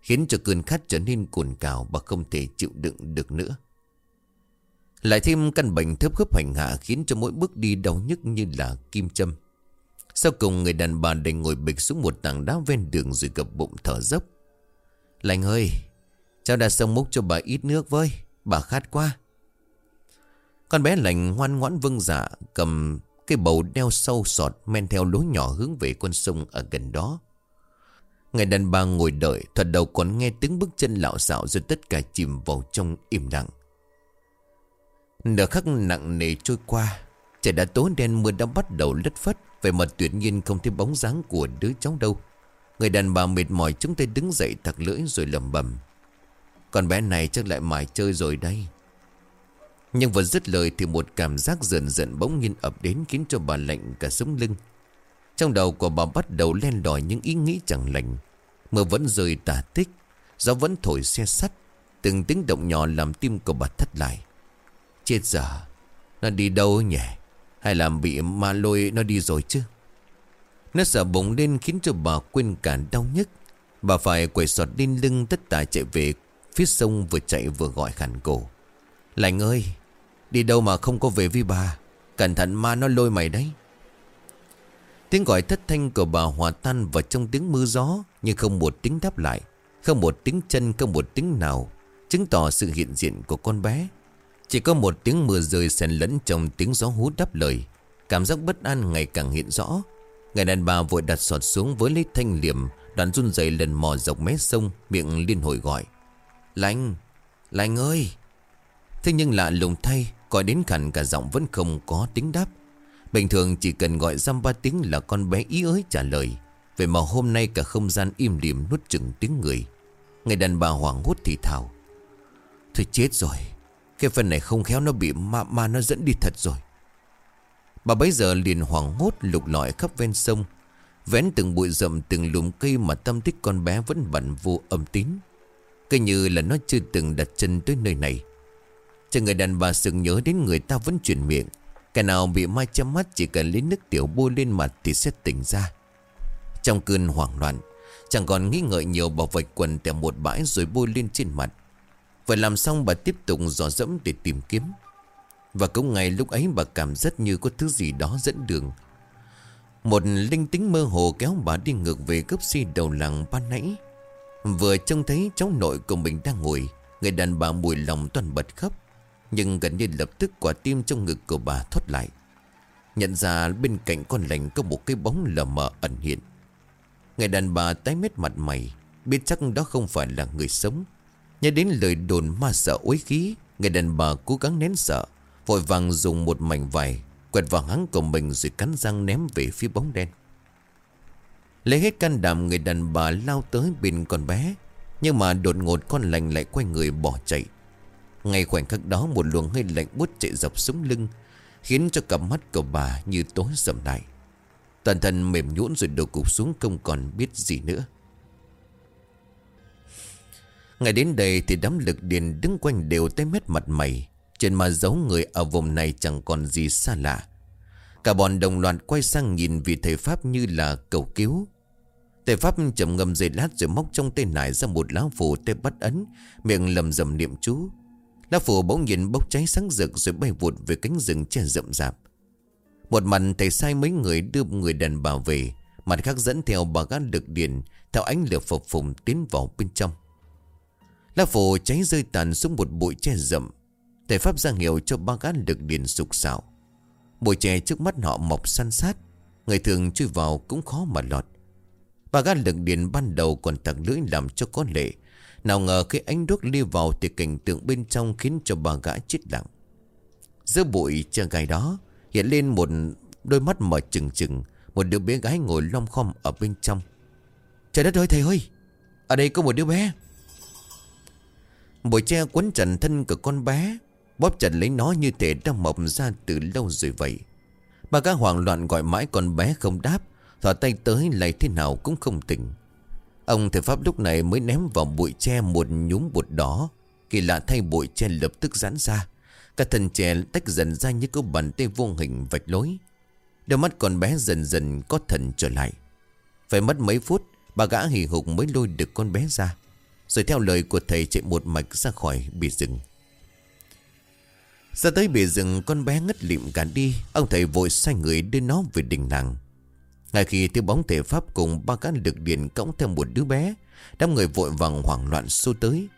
Khiến cho cơn khát trở nên cuồn cào Và không thể chịu đựng được nữa. Lại thêm căn bệnh thấp khớp hành hạ Khiến cho mỗi bước đi đau nhức như là kim châm sau cùng người đàn bà đành ngồi bịch xuống một tảng đá ven đường rồi gập bụng thở dốc. Lành ơi, cháu đã sông múc cho bà ít nước với, bà khát quá. Con bé lành ngoan ngoãn vâng dạ cầm cái bầu đeo sâu sọt men theo lối nhỏ hướng về con sông ở gần đó. Người đàn bà ngồi đợi Thoạt đầu còn nghe tiếng bước chân lạo xạo Rồi tất cả chìm vào trong im lặng Nửa khắc nặng nề trôi qua, Trời đã tối đen mưa đã bắt đầu lất phất Về mặt tuyệt nhiên không thấy bóng dáng của đứa cháu đâu. Người đàn bà mệt mỏi chúng tôi đứng dậy thật lưỡi rồi lầm bầm Con bé này chắc lại mải chơi rồi đây. Nhưng vừa dứt lời thì một cảm giác dần dần bỗng nhiên ập đến Khiến cho bà lạnh cả sống lưng. Trong đầu của bà bắt đầu len đòi những ý nghĩ chẳng lành. Mưa vẫn rơi tả tích, Gió vẫn thổi xe sắt, Từng tiếng động nhỏ làm tim của bà thất lại. Chết giờ. Nó đi đâu nhỉ? Hay là bị ma lôi nó đi rồi chứ? Nó sợ bụng lên khiến cho bà quên cả đau nhức. Bà phải quẩy sọt lên lưng tất tả chạy về Phía sông vừa chạy vừa gọi khẳng cổ. Lành ơi, Đi đâu mà không có về với bà? Cẩn thận ma nó lôi mày đấy. Tiếng gọi thất thanh của bà hòa tan vào trong tiếng mưa gió, Nhưng không một tiếng đáp lại, Không một tiếng chân, không một tiếng nào, Chứng tỏ sự hiện diện của con bé. Chỉ có một tiếng mưa rơi xen lẫn trong tiếng gió hú đáp lời. Cảm giác bất an ngày càng hiện rõ. Người đàn bà vội đặt sọt xuống với lấy thanh liềm Đoạn run rẩy lần mò dọc mé sông Miệng liên hồi gọi. Lành, lành ơi! Thế nhưng lạ lùng thay Gọi đến khẳng cả giọng vẫn không có tiếng đáp. Bình thường chỉ cần gọi dăm ba tiếng là con bé ý ới trả lời. Vậy mà hôm nay cả không gian im lìm nuốt chừng tiếng người. Người đàn bà hoảng hốt thì thào. Thôi chết rồi. Cái phần này không khéo nó bị ma, ma nó dẫn đi thật rồi. Bà bấy giờ liền hoảng hốt lục lọi khắp ven sông Vén từng bụi rậm từng lùm cây mà tâm tích con bé vẫn bận vô âm tín. Cứ như là nó chưa từng đặt chân tới nơi này. Cho người đàn bà sừng nhớ đến người ta vẫn chuyển miệng Cái nào bị mai chăm mắt chỉ cần lấy nước tiểu bôi lên mặt thì sẽ tỉnh ra. Trong cơn hoảng loạn Chẳng còn nghĩ ngợi nhiều bảo vạch quần tèm một bãi rồi bôi lên trên mặt. Vừa làm xong bà tiếp tục dò dẫm để tìm kiếm. Và cũng ngay lúc ấy bà cảm rất như có thứ gì đó dẫn đường. Một linh tính mơ hồ kéo bà đi ngược về cấp si đầu làng ban nãy. Vừa trông thấy cháu nội của mình đang ngồi, Người đàn bà mùi lòng toàn bật khóc. Nhưng gần như lập tức quả tim trong ngực của bà thoát lại. Nhận ra bên cạnh con lành có một cái bóng lờ mờ ẩn hiện. Người đàn bà tái mét mặt mày, Biết chắc đó không phải là người sống. Nhớ đến lời đồn ma sợ uế khí, Người đàn bà cố gắng nén sợ, Vội vàng dùng một mảnh vải Quẹt vào hắn của mình rồi cắn răng ném về phía bóng đen. Lấy hết can đảm người đàn bà lao tới bên con bé, Nhưng mà đột ngột con lành lại quay người bỏ chạy. Ngay khoảnh khắc đó một luồng hơi lạnh bút chạy dọc xuống lưng, Khiến cho cặp mắt của bà như tối sầm lại. Toàn thân mềm nhũn rồi đổ cục xuống không còn biết gì nữa. Ngày đến đây thì đám lực điền đứng quanh đều tay mét mặt mày. Trên mà giấu người ở vùng này chẳng còn gì xa lạ. Cả bọn đồng loạt quay sang nhìn vị thầy Pháp như là cầu cứu. Thầy Pháp chậm ngâm dây lát rồi móc trong tay nải ra một lá phù tê bắt ấn, Miệng lầm rầm niệm chú. Lá phù bỗng nhìn bốc cháy sáng rực rồi bay vụt về cánh rừng che rậm rạp. Một mặt thầy sai mấy người đưa người đàn bà về, Mặt khác dẫn theo bà gác lực điền, Theo ánh lửa phập phùng tiến vào bên trong. Lá phổ cháy rơi tàn xuống một bụi tre rậm. Thầy Pháp ra hiệu cho ba gã lực điền sục sạo. Bụi tre trước mắt họ mọc săn sát, Người thường chui vào cũng khó mà lọt. Ba gã lực điền ban đầu còn tặng lưỡi làm cho có lệ. Nào ngờ khi ánh đuốc lia vào Thì cảnh tượng bên trong khiến cho ba gã chết lặng. Giữa bụi tre gai đó, Hiện lên một đôi mắt mở trừng trừng, Một đứa bé gái ngồi lom khom ở bên trong. Trời đất ơi, thầy ơi! Ở đây có một đứa bé. Bụi tre quấn chặt thân của con bé, Bóp chặt lấy nó như thể đã mọc ra từ lâu rồi vậy. Bà gã hoảng loạn gọi mãi con bé không đáp Thỏ tay tới lại thế nào cũng không tỉnh. Ông thầy Pháp lúc này mới ném vào bụi tre một nhúm bột đỏ. Kỳ lạ thay bụi tre lập tức giãn ra. Cả thân tre tách dần ra như có bàn tay vô hình vạch lối. Đôi mắt con bé dần dần có thần trở lại. Phải mất mấy phút, Bà gã hì hục mới lôi được con bé ra. Rồi theo lời của thầy chạy một mạch ra khỏi bì rừng. Ra tới bì rừng con bé ngất lịm cả đi. Ông thầy vội sai người đưa nó về đình làng. Ngay khi tiêu bóng thể pháp cùng ba cán lực điện cõng theo một đứa bé Đám người vội vàng hoảng loạn xô tới.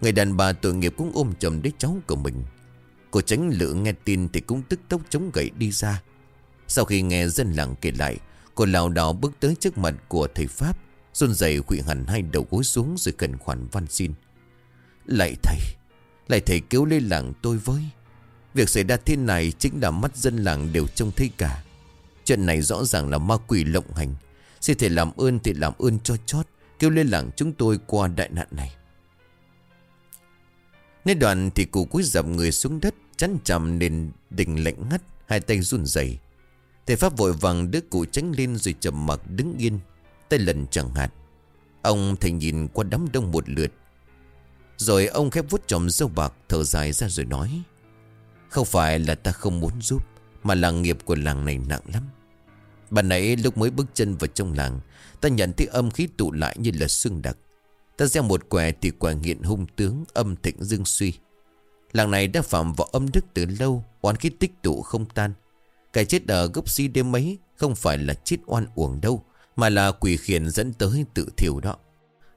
Người đàn bà tội nghiệp cũng ôm chầm đứa cháu của mình. Cô tránh lự nghe tin thì cũng tức tốc chống gậy đi ra. Sau khi nghe dân làng kể lại, cô lào đảo bước tới trước mặt của thầy Pháp. Run rẩy quỵ hẳn hai đầu gối xuống rồi cần khoản van xin. Lại thầy Lại thầy cứu lên làng tôi với. Việc xảy ra thế này chính là mắt dân làng đều trông thấy cả. Chuyện này rõ ràng là ma quỷ lộng hành. Xin thầy làm ơn thì làm ơn cho chót, Kêu lên làng chúng tôi qua đại nạn này. Nơi đoàn thì cụ cúi dập người xuống đất, Chắn chằm nền đỉnh lạnh ngắt, Hai tay run rẩy. Thầy Pháp vội vàng đứa cụ tránh lên rồi chậm mặc đứng yên. Tay lần chẳng hạt Ông thầy nhìn qua đám đông một lượt. Rồi ông khép vuốt chồng dâu bạc, Thở dài ra rồi nói, Không phải là ta không muốn giúp, Mà là nghiệp của làng này nặng lắm. Bạn nãy lúc mới bước chân vào trong làng, Ta nhận thấy âm khí tụ lại như là xương đặc. Ta gieo một quẻ thì quẻ nghiện hung tướng, Âm thịnh dương suy. Làng này đã phạm vào âm đức từ lâu, Oán khí tích tụ không tan. Cái chết ở gốc si đêm ấy Không phải là chết oan uổng đâu mà là quỷ khiển dẫn tới tự thiểu đó.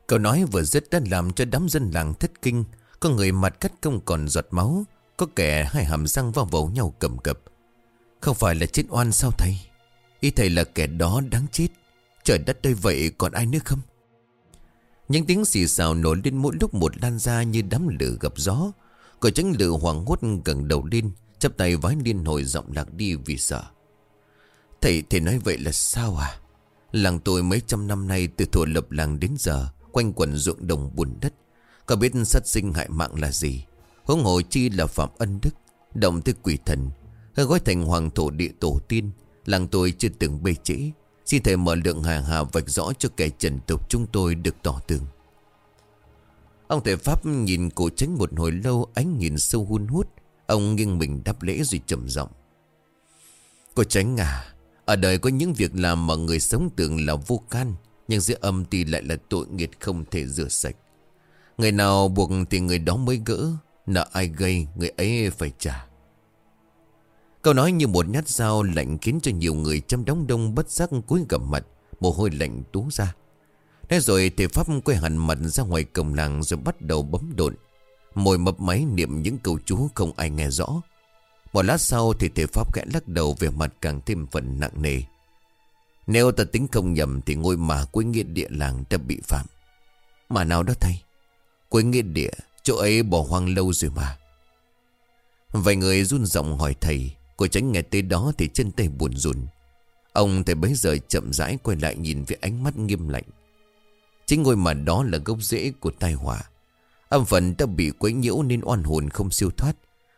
Câu nói vừa dứt đã làm cho đám dân làng thất kinh Có người mặt cắt không còn giọt máu Có kẻ hai hàm răng vào vấu nhau cầm cập. Không phải là chết oan sao thầy? Ý thầy là kẻ đó đáng chết. Trời đất đây vậy còn ai nữa không? Những tiếng xì xào nổi lên mỗi lúc một lan ra như đám lửa gặp gió. Cậu tránh lửa hoảng hốt gần đầu lên chắp tay vái liên hồi giọng lạc đi vì sợ. Thầy, thầy nói vậy là sao à? Làng tôi mấy trăm năm nay từ thổ lập làng đến giờ, Quanh quần ruộng đồng bùn đất. Có biết sát sinh hại mạng là gì? Hướng hồ chi là phạm ân đức, Động tới quỷ thần. Hơi gói thành hoàng thổ địa tổ tiên, Làng tôi chưa từng bê trễ. Xin thầy mở lượng hà hà vạch rõ cho kẻ trần tục chúng tôi được tỏ tường. Ông thầy Pháp nhìn cổ tránh một hồi lâu, Ánh nhìn sâu hun hút. Ông nghiêng mình đáp lễ rồi trầm giọng. Cô tránh à ở đời có những việc làm mà người sống tưởng là vô can, Nhưng giữa âm thì lại là tội nghiệt không thể rửa sạch. Người nào buộc thì người đó mới gỡ, Nợ ai gây, người ấy phải trả. Câu nói như một nhát dao lạnh khiến cho nhiều người trong đóng đông bất giác cúi gặp mặt, Mồ hôi lạnh tú ra. Thế rồi thầy Pháp quay hẳn mặt ra ngoài cổng làng rồi bắt đầu bấm độn. Môi mập máy niệm những câu chú không ai nghe rõ. Một lát sau thì thể Pháp gã lắc đầu về mặt càng thêm phần nặng nề. Nếu ta tính không nhầm thì ngôi mà cuối nghĩa địa làng đã bị phạm. Mà nào đó thầy Cuối nghĩa địa, chỗ ấy bỏ hoang lâu rồi mà. Vài người run giọng hỏi thầy, Cô tránh nghe tới đó thì chân tay buồn rùn. Ông thầy bấy giờ chậm rãi quay lại nhìn với ánh mắt nghiêm lạnh. Chính ngôi mà đó là gốc rễ của tai họa. Âm phần đã bị quấy nhiễu nên oan hồn không siêu thoát.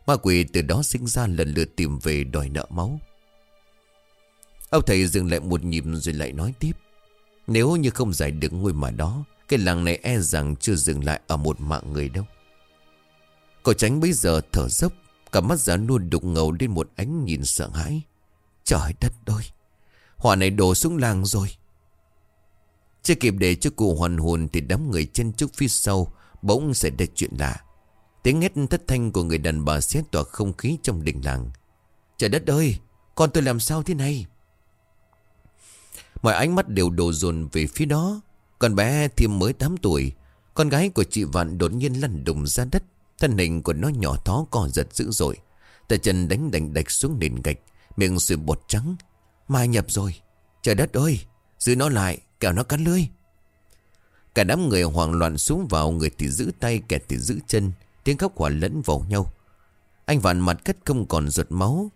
Ma quỷ từ đó sinh ra lần lượt tìm về đòi nợ máu. Ông thầy dừng lại một nhịp rồi lại nói tiếp. Nếu như không giải được ngôi mà đó, Cái làng này e rằng chưa dừng lại ở một mạng người đâu. Cậu tránh bây giờ thở dốc Cả mắt giá luôn đục ngầu lên một ánh nhìn sợ hãi. Trời đất ơi Hỏa này đổ xuống làng rồi. Chưa kịp để cho cụ hoàn hồn Thì đám người trên trúc phía sau Bỗng xảy ra chuyện lạ. Tiếng hét thất thanh của người đàn bà xé tỏa không khí trong đình làng. Trời đất ơi Con tôi làm sao thế này? Mọi ánh mắt đều đổ dồn về phía đó. Con bé Thiêm mới 8 tuổi, Con gái của chị Vạn đột nhiên lăn đùng ra đất. Thân hình của nó nhỏ thó co giật dữ dội. Tay chân đánh đành đạch xuống nền gạch, Miệng sùi bột trắng. Mai nhập rồi. Trời đất ơi, Giữ nó lại, Kẻo nó cắn lưới. Cả đám người hoảng loạn xuống vào, Người thì giữ tay, kẻ thì giữ chân. Tiếng khóc hòa lẫn vào nhau. Anh Vạn mặt cắt không còn giọt máu.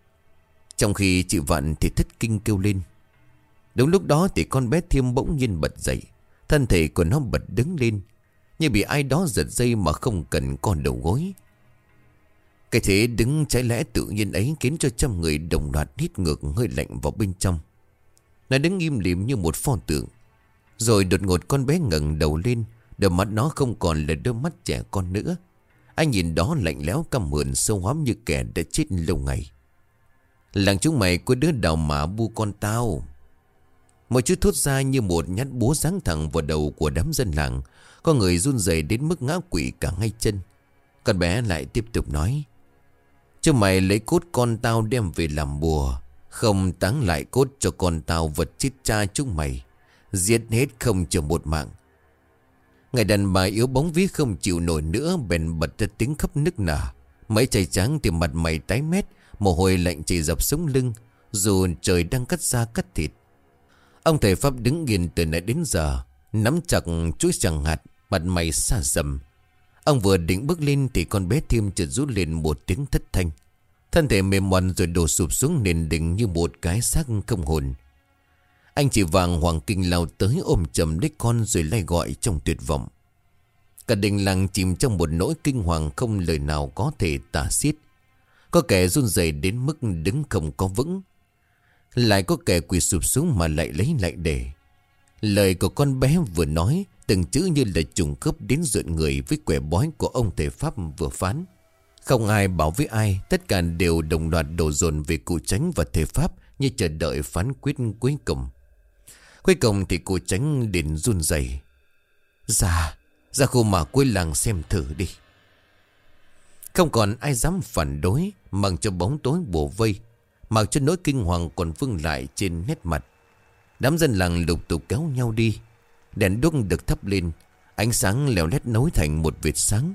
Trong khi chị Vạn thì thất kinh kêu lên. Đúng lúc đó thì con bé Thiêm bỗng nhiên bật dậy. Thân thể của nó bật đứng lên, Như bị ai đó giật dây mà không cần con đầu gối. Cái thế đứng trái lẽ tự nhiên ấy Khiến cho trăm người đồng loạt hít ngược hơi lạnh vào bên trong. Nó đứng im lìm như một pho tượng. Rồi đột ngột con bé ngẩng đầu lên, Đôi mắt nó không còn là đôi mắt trẻ con nữa. Anh nhìn đó lạnh lẽo căm mượn, sâu hóm như kẻ đã chết lâu ngày. Làng chúng mày có đứa đào mã bu con tao? Mọi chút thốt ra như một nhát búa giáng thẳng vào đầu của đám dân làng. Có người run rẩy đến mức ngã quỷ cả ngay chân. Con bé lại tiếp tục nói Chứ mày lấy cốt con tao đem về làm bùa, Không táng lại cốt cho con tao vật chết cha chúng mày. Giết hết không chờ một mạng. Ngày đàn bà yếu bóng ví không chịu nổi nữa, Bèn bật ra tiếng khóc nức nở. Mấy chày trắng thì mặt mày tái mét, Mồ hôi lạnh chỉ dập sống lưng, Dù trời đang cắt da cắt thịt. Ông thầy Pháp đứng yên từ nãy đến giờ, Nắm chặt chuỗi chẳng hạt, Mặt mày xa dầm. Ông vừa định bước lên thì con bé thêm chợt rút lên một tiếng thất thanh. Thân thể mềm mòn rồi đổ sụp xuống nền đỉnh như một cái xác không hồn. Anh chỉ vàng hoàng kinh lao tới ôm chầm lấy con rồi lay gọi trong tuyệt vọng. Cả đình làng chìm trong một nỗi kinh hoàng không lời nào có thể tả xiết. Có kẻ run rẩy đến mức đứng không có vững. Lại có kẻ quỳ sụp xuống mà lại lấy lại để Lời của con bé vừa nói, Từng chữ như là trùng khớp đến rượn người với quẻ bói của ông thầy Pháp vừa phán. Không ai bảo với ai, Tất cả đều đồng loạt đổ dồn về cụ tránh và thầy Pháp Như chờ đợi phán quyết cuối cùng. Cuối cùng thì cô tránh đến run rẩy. Ra Ra khu mà cuối làng xem thử đi. Không còn ai dám phản đối, Mặc cho bóng tối bùa vây, Mặc cho nỗi kinh hoàng còn vương lại trên nét mặt. Đám dân làng lục tục kéo nhau đi. Đèn đuốc được thắp lên, Ánh sáng lèo lét nối thành một vệt sáng.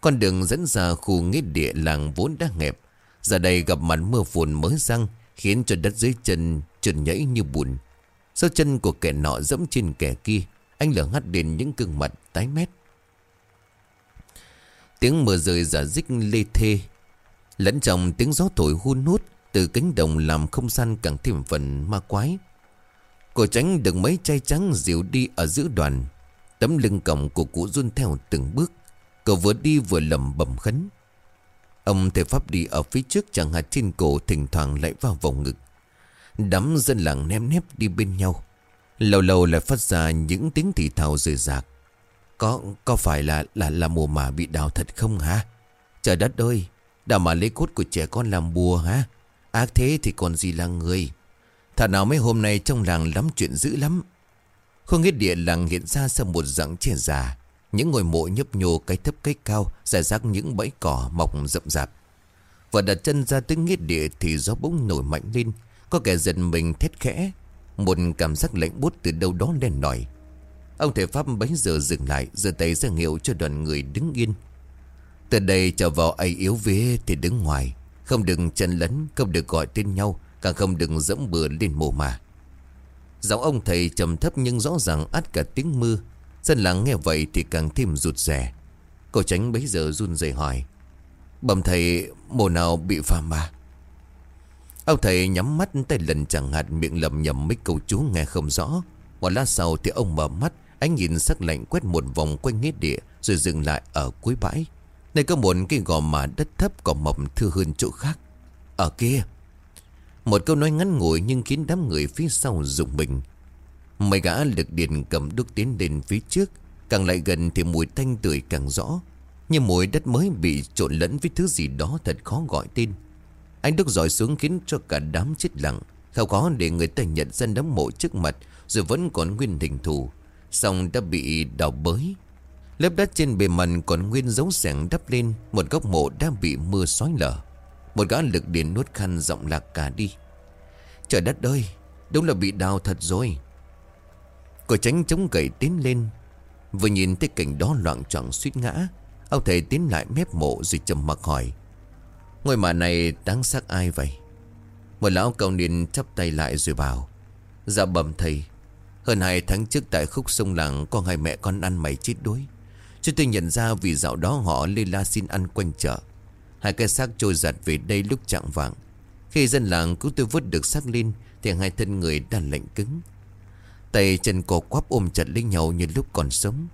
Con đường dẫn ra khu nghĩa địa làng vốn đã hẹp Giờ đây gặp mặt mưa phùn mới răng, Khiến cho đất dưới chân trần nhảy như bùn. Sau chân của kẻ nọ dẫm trên kẻ kia, Anh lở hắt đến những gương mặt tái mét. Tiếng mưa rơi giả dích lê thê. Lẫn trong tiếng gió thổi hun hút, Từ cánh đồng làm không gian càng thêm phần ma quái. Cổ tránh được mấy chai trắng dịu đi ở giữa đoàn, Tấm lưng cổng của cụ run theo từng bước. Cậu vừa đi vừa lầm bầm khấn. Ông thầy Pháp đi ở phía trước chẳng hạt trên cổ thỉnh thoảng lại vào vòng ngực. Đám dân làng ném nếp đi bên nhau. Lâu lâu lại phát ra những tiếng thì thào rời rạc. Có có phải là là là mùa mà bị đào thật không hả? Trời đất ơi, Đào mà lấy cốt của trẻ con làm bùa hả? Ác thế thì còn gì là người? Thật nào mấy hôm nay trong làng lắm chuyện dữ lắm. Không nghĩa địa làng hiện ra sau một dạng trẻ già. Những ngôi mộ nhấp nhô cái thấp cái cao Dài rác những bẫy cỏ mọc rậm rạp. Và đặt chân ra tới nghĩa địa Thì gió bỗng nổi mạnh lên có kẻ giật mình thét khẽ, Một cảm giác lạnh bút từ đâu đó lên nổi Ông thầy Pháp bấy giờ dừng lại, giơ tay ra hiệu cho đoàn người đứng yên. Từ đây trở vào ai yếu vế thì đứng ngoài, Không đừng chân lấn, Không được gọi tên nhau, Càng không đừng dẫm bừa lên mồ mà Giọng ông thầy trầm thấp nhưng rõ ràng át cả tiếng mưa. Dân làng nghe vậy thì càng thêm rụt rè. Cô tránh bấy giờ run rẩy hỏi, Bẩm thầy, mồ nào bị phàm mà? Ông thầy nhắm mắt tay lần chẳng hạt miệng lầm nhầm mấy câu chú nghe không rõ Một lát sau thì ông mở mắt, Ánh nhìn sắc lạnh quét một vòng quanh nghĩa địa, Rồi dừng lại ở cuối bãi Nơi có một cái gò mà đất thấp còn mỏng thưa hơn chỗ khác Ở kia một câu nói ngắn ngủi nhưng khiến đám người phía sau rụng mình. Mấy gã lực điện cầm đúc tiến đến phía trước. Càng lại gần thì mùi thanh tươi càng rõ. Như mùi đất mới bị trộn lẫn với thứ gì đó thật khó gọi tên. Anh Đức dọi xuống khiến cho cả đám chết lặng. Không có để người ta nhận ra đám mộ trước mặt, rồi vẫn còn nguyên hình thù. Xong đã bị đào bới. Lớp đất trên bề mặt còn nguyên dấu sẻng đắp lên, Một góc mộ đã bị mưa xói lở một gã lực điện nuốt khăn giọng lạc cả đi Trời đất ơi, Đúng là bị đào thật rồi Cô tránh chống gậy tiến lên Vừa nhìn thấy cảnh đó loạn trọng suýt ngã, Ông thầy tiến lại mép mộ rồi trầm mặc hỏi Ngôi mả này đáng xác ai vậy? Một lão cầu niên chắp tay lại rồi bảo Dạ bẩm thầy, Hơn hai tháng trước tại khúc sông làng Có hai mẹ con ăn mày chết đuối. Chứ tôi nhận ra vì dạo đó họ lê la xin ăn quanh chợ. Hai cái xác trôi giặt về đây lúc chạng vàng Khi dân làng cứu tôi vứt được xác lên Thì hai thân người đã lạnh cứng. Tay chân cổ quắp ôm chặt lấy nhau như lúc còn sống.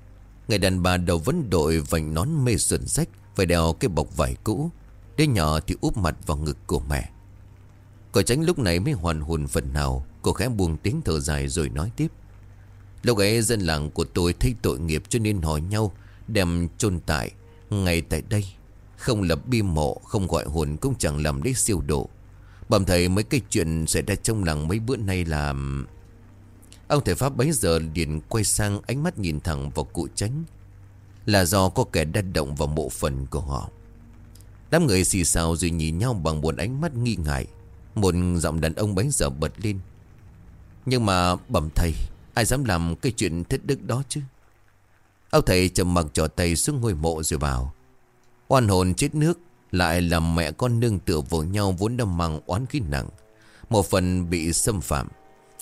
Người đàn bà đầu vẫn đội vành nón mê xuẩn rách, Phải đeo cái bọc vải cũ. Đứa nhỏ thì úp mặt vào ngực của mẹ. Cô tránh lúc này mới hoàn hồn phần nào Cô khẽ buông tiếng thở dài rồi nói tiếp. Lúc ấy dân làng của tôi thấy tội nghiệp cho nên hỏi nhau, Đem chôn tại, Ngay tại đây. Không lập bi mộ, Không gọi hồn cũng chẳng làm để siêu độ. Bẩm thầy mấy cái chuyện xảy ra trong làng mấy bữa nay là Ông thầy Pháp bấy giờ liền quay sang ánh mắt nhìn thẳng vào cụ tránh. Là do có kẻ đã động vào mộ phần của họ. Đám người xì xào rồi nhìn nhau bằng một ánh mắt nghi ngại. Một giọng đàn ông bấy giờ bật lên. Nhưng mà bẩm thầy, Ai dám làm cái chuyện thất đức đó chứ? Ông thầy trầm mặc trò tay xuống ngôi mộ rồi bảo, Oan hồn chết nước Lại làm mẹ con nương tựa vào nhau Vốn đâm mang oán khí nặng, Một phần bị xâm phạm.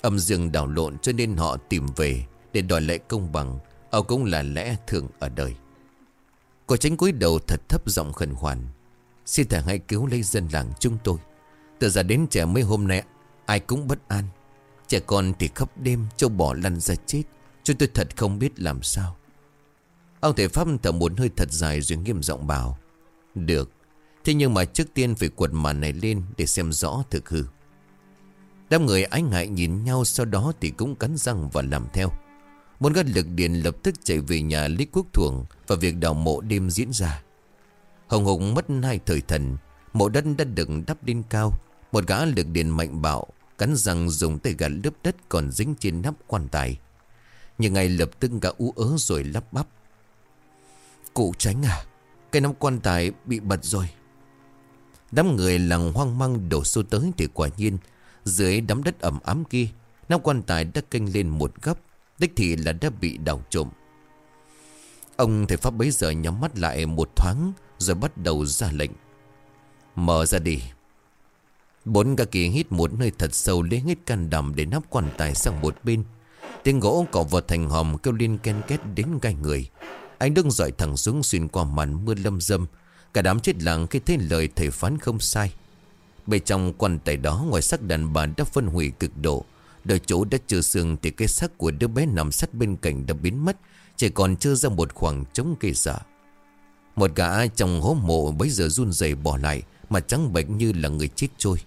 Âm dương đảo lộn cho nên họ tìm về Để đòi lại công bằng, Ông cũng là lẽ thường ở đời. Cô tránh cúi đầu thật thấp giọng khẩn khoản Xin thầy hãy cứu lấy dân làng chúng tôi. Từ giờ đến trẻ mấy hôm nay, Ai cũng bất an. Trẻ con thì khắp đêm, châu bò lăn ra chết. Chúng tôi thật không biết làm sao. Ông thầy Pháp thở một hơi thật dài rồi nghiêm giọng bảo, Được, Thế nhưng mà trước tiên phải quật màn này lên Để xem rõ thực hư. Đám người ái ngại nhìn nhau, Sau đó thì cũng cắn răng và làm theo. Một gắt lực điện lập tức chạy về nhà Lý Quốc Thuồng Và việc đào mộ đêm diễn ra. Hồng Hùng mất hai thời thần. Mộ đất đã được đắp lên cao. Một gã lực điện mạnh bạo, Cắn răng dùng tay gạt lớp đất còn dính trên nắp quan tài. Nhưng ngay lập tức gã ú ớ rồi lắp bắp. Cụ tránh à Cái nắp quan tài bị bật rồi. Đám người làng hoang mang đổ xô tới thì quả nhiên, Dưới đám đất ẩm ám kia, Nắp quan tài đã kênh lên một góc, Đích thị là đã bị đào trộm. Ông thầy Pháp bấy giờ nhắm mắt lại một thoáng rồi bắt đầu ra lệnh. Mở ra đi. Bốn gã kia hít một nơi thật sâu, lấy hết can đảm để nắp quan tài sang một bên. Tiếng gỗ cỏ vào thành hòm kêu lên ken két đến gai người. Anh đứng dọi thẳng xuống xuyên qua màn mưa lâm dâm. Cả đám chết lặng khi thấy lời thầy phán không sai. Bên trong quan tài đó, ngoài xác đàn bà đã phân hủy cực độ. Đời chỗ đã trừ xương thì cái xác của đứa bé nằm sát bên cạnh đã biến mất. Chỉ còn chưa ra một khoảng trống cây giả dạ. Một gã trong hố mộ bấy giờ run rẩy bỏ lại Mà trắng bệnh như là người chết trôi.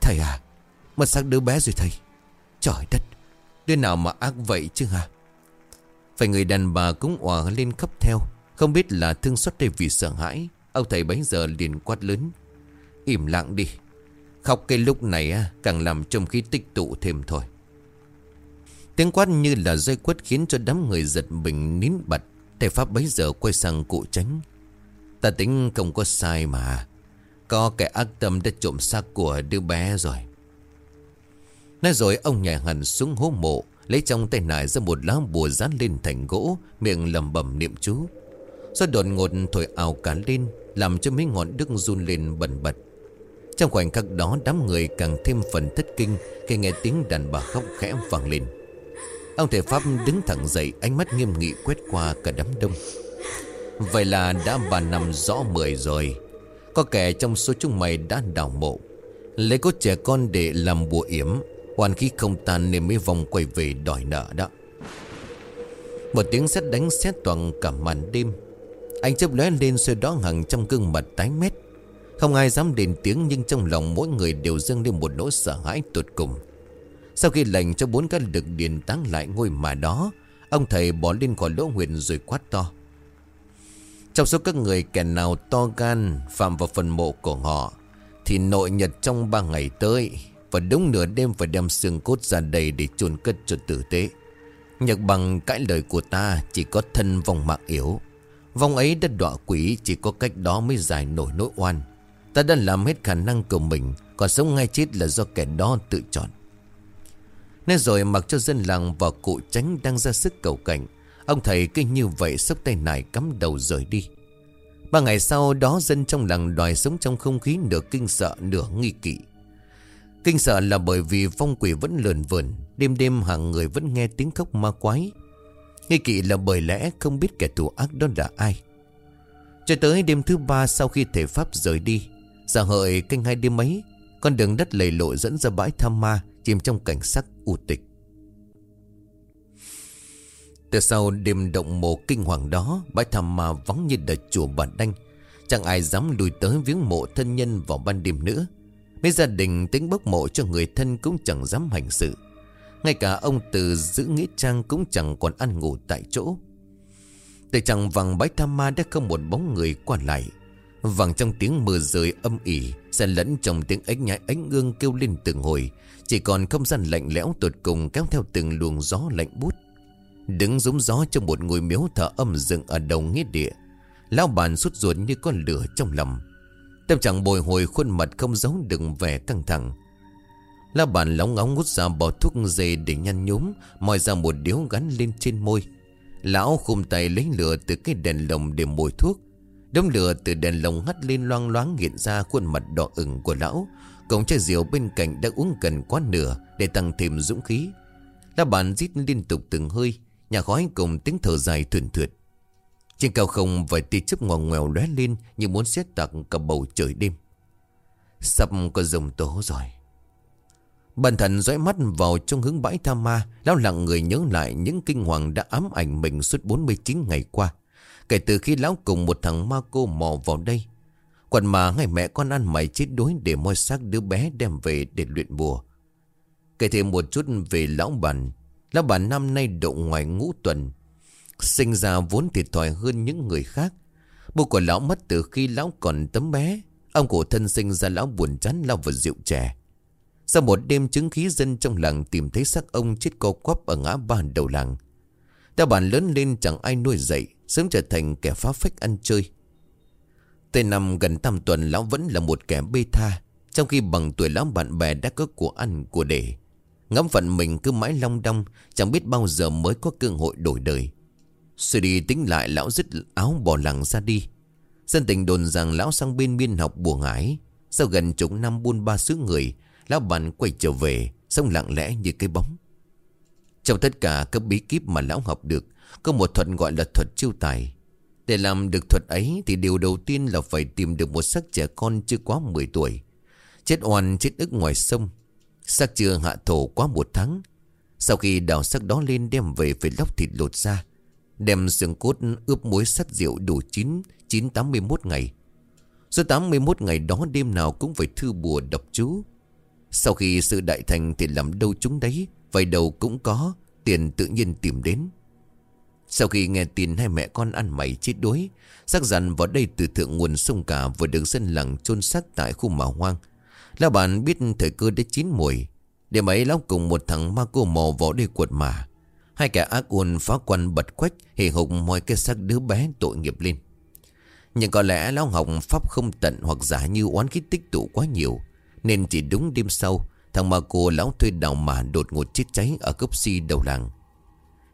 Thầy à mà xác đứa bé rồi thầy? Trời đất, Đứa nào mà ác vậy chứ hả? Phải người đàn bà cũng òa lên khắp theo, Không biết là thương xót đây vì sợ hãi, Ông thầy bấy giờ liền quát lớn. Im lặng đi, Khóc cái lúc này càng làm trong khí tích tụ thêm thôi. Tiếng quát như là dây quất khiến cho đám người giật mình nín bật Thầy Pháp bấy giờ quay sang cụ tránh. Ta tính không có sai mà. Có kẻ ác tâm đã trộm xác của đứa bé rồi. Nói rồi ông nhảy hẳn xuống hố mộ, Lấy trong tay nải ra một lá bùa dán lên thành gỗ, Miệng lầm bầm niệm chú. Do đột ngột thổi ảo cả lên, Làm cho mấy ngọn đức run lên bần bật. Trong khoảnh khắc đó, đám người càng thêm phần thất kinh, Khi nghe tiếng đàn bà khóc khẽ vang lên. Ông thầy Pháp đứng thẳng dậy, Ánh mắt nghiêm nghị quét qua cả đám đông. Vậy là đã bà nằm rõ mười rồi. Có kẻ trong số chúng mày đã đào mộ. Lấy cốt trẻ con để làm bùa yểm Hoàn khí không tan nên mới vòng quay về đòi nợ đó. Một tiếng sét đánh xét toàn cả màn đêm. Anh chấp lóe lên xoay đó hằng trong gương mặt tái mét. Không ai dám đền tiếng Nhưng trong lòng mỗi người đều dâng lên một nỗi sợ hãi tột cùng. Sau khi lệnh cho bốn cái lực điền táng lại ngôi mà đó, Ông thầy bỏ lên khỏi lỗ huyền rồi quát to. Trong số các người kẻ nào to gan Phạm vào phần mộ của họ, Thì nội nhật trong ba ngày tới Và đúng nửa đêm phải đem xương cốt ra đầy Để chôn cất cho tử tế. Nhật bằng cãi lời của ta Chỉ có thân vòng mạng yếu. Vòng ấy đã đọa quỷ Chỉ có cách đó mới giải nổi nỗi oan. Ta đã làm hết khả năng của mình, Còn sống ngay chết là do kẻ đó tự chọn. Nên rồi mặc cho dân làng và cụ tránh đang ra sức cầu cảnh Ông thầy cứ như vậy sốc tay nải cắm đầu rời đi. Ba ngày sau đó dân trong làng đòi sống trong không khí nửa kinh sợ, nửa nghi kỵ. Kinh sợ là bởi vì phong quỷ vẫn lờn vờn, Đêm đêm hàng người vẫn nghe tiếng khóc ma quái. Nghi kỵ là bởi lẽ không biết kẻ thù ác đó là ai. Cho tới đêm thứ ba sau khi thể pháp rời đi Giả hợi canh hai đêm ấy, Con đường đất lầy lội dẫn ra bãi tham ma, Chìm trong cảnh sắc u tịch. Từ sau đêm động mộ kinh hoàng đó, Bãi tham mà vắng như đợt chùa bản đanh. Chẳng ai dám lùi tới viếng mộ thân nhân vào ban đêm nữa. Mấy gia đình tính bốc mộ cho người thân cũng chẳng dám hành sự. Ngay cả ông từ giữ nghĩa trang cũng chẳng còn ăn ngủ tại chỗ. Từ chẳng vàng bãi tham ma đã không một bóng người qua lại. Vàng trong tiếng mưa rơi âm ỉ, Xen lẫn trong tiếng ánh nhái ánh ương kêu lên từng hồi. Chỉ còn không gian lạnh lẽo tột cùng kéo theo từng luồng gió lạnh bút Đứng rúng gió trong một ngôi miếu thở âm dựng ở đầu nghĩa địa. Lão bàn sút ruột như con lửa trong lòng. Tâm trạng bồi hồi khuôn mặt không giấu đừng vẻ căng thẳng. Lão bàn lóng ngóng ngút ra bỏ thuốc dây để nhăn nhúm, Moi ra một điếu gắn lên trên môi. Lão khum tay lấy lửa từ cái đèn lồng để mồi thuốc. Đống lửa từ đèn lồng hắt lên loang loáng hiện ra khuôn mặt đỏ ửng của lão. Cổng chai rượu bên cạnh đã uống gần quá nửa Để tăng thêm dũng khí. Lão bàn rít liên tục từng hơi. Nhà khói cùng tiếng thở dài thuyền thượt. Trên cao không vài tia chớp ngoằn ngoèo lóe lên Như muốn xét tạc cả bầu trời đêm. Sắp có rồng tố rồi. Bần thần dõi mắt vào trong hướng bãi tha ma, Lão lặng người nhớ lại những kinh hoàng đã ám ảnh mình suốt 49 ngày qua. Kể từ khi lão cùng một thằng ma cô mò vào đây Quần mà ngày mẹ con ăn mày chết đuối Để moi xác đứa bé đem về để luyện bùa. Kể thêm một chút về lão bản Lão bà năm nay độ ngoài ngũ tuần, Sinh ra vốn thiệt thòi hơn những người khác. Bố của lão mất từ khi lão còn tấm bé. Ông cổ thân sinh ra lão buồn chán, lao vào rượu trẻ Sau một đêm chứng khí dân trong làng tìm thấy xác ông chết co quắp ở ngã ba đầu làng. Ta bản lớn lên chẳng ai nuôi dạy, Sớm trở thành kẻ phá phách ăn chơi. Tây năm gần tam tuần, lão vẫn là một kẻ bê tha, Trong khi bằng tuổi lão bạn bè đã có của ăn của để. Ngắm phận mình cứ mãi long đong, Chẳng biết bao giờ mới có cơ hội đổi đời. Suy đi tính lại, lão dứt áo bỏ lẳng ra đi. Dân tình đồn rằng lão sang bên biên học bùa ái Sau gần chục năm buôn ba xứ người, Lão bạn quay trở về, Sống lặng lẽ như cái bóng. Trong tất cả các bí kíp mà lão học được, Có một thuật gọi là thuật chiêu tài. Để làm được thuật ấy Thì điều đầu tiên là phải tìm được một xác trẻ con chưa quá 10 tuổi. Chết oan, chết ức ngoài sông. Xác chưa hạ thổ quá một tháng. Sau khi đào xác đó lên đem về Phải lóc thịt lột ra, Đem xương cốt ướp muối sắt rượu đủ chín 981 ngày. Số 81 ngày đó đêm nào cũng phải thư bùa đọc chú. Sau khi sự đại thành thì làm đâu chúng đấy, Vài đầu cũng có, Tiền tự nhiên tìm đến. Sau khi nghe tin hai mẹ con ăn mày chết đuối Xác dằn vào đây từ thượng nguồn sông cả Vừa được dân làng chôn xác tại khu mỏ hoang. Lão bạn biết thời cơ đã chín mùi Để mấy lão cùng một thằng ma cô mò vỏ đi quật mà. Hai kẻ ác ôn phá quan bật quách Hề hục mọi cái xác đứa bé tội nghiệp lên. Nhưng có lẽ lão học pháp không tận Hoặc giả như oán khí tích tụ quá nhiều, Nên chỉ đúng đêm sau, Thằng ma cô lão thuê đào mà đột ngột chết cháy Ở gốc si đầu làng.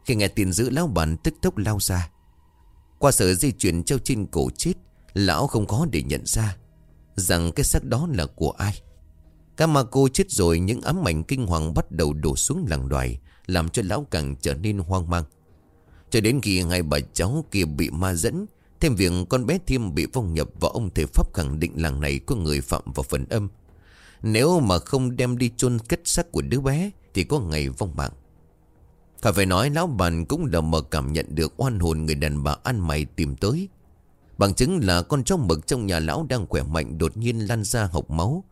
Khi nghe tin giữ lão bản tức tốc lao ra, Qua sở di chuyển treo trên cổ chết, Lão không có để nhận ra Rằng cái xác đó là của ai. Các ma cô chết rồi, Những ám ảnh kinh hoàng bắt đầu đổ xuống làng đoài, làm cho lão càng trở nên hoang mang. Cho đến khi hai bà cháu kia bị ma dẫn, Thêm việc con bé Thiêm bị vong nhập Và ông thầy Pháp khẳng định làng này có người phạm vào phần âm. Nếu mà không đem đi chôn kết xác của đứa bé, Thì có ngày vong mạng. Phải phải nói lão bàn cũng đã mờ cảm nhận được oan hồn người đàn bà ăn mày tìm tới. Bằng chứng là con chó mực trong nhà lão đang khỏe mạnh đột nhiên lan ra học máu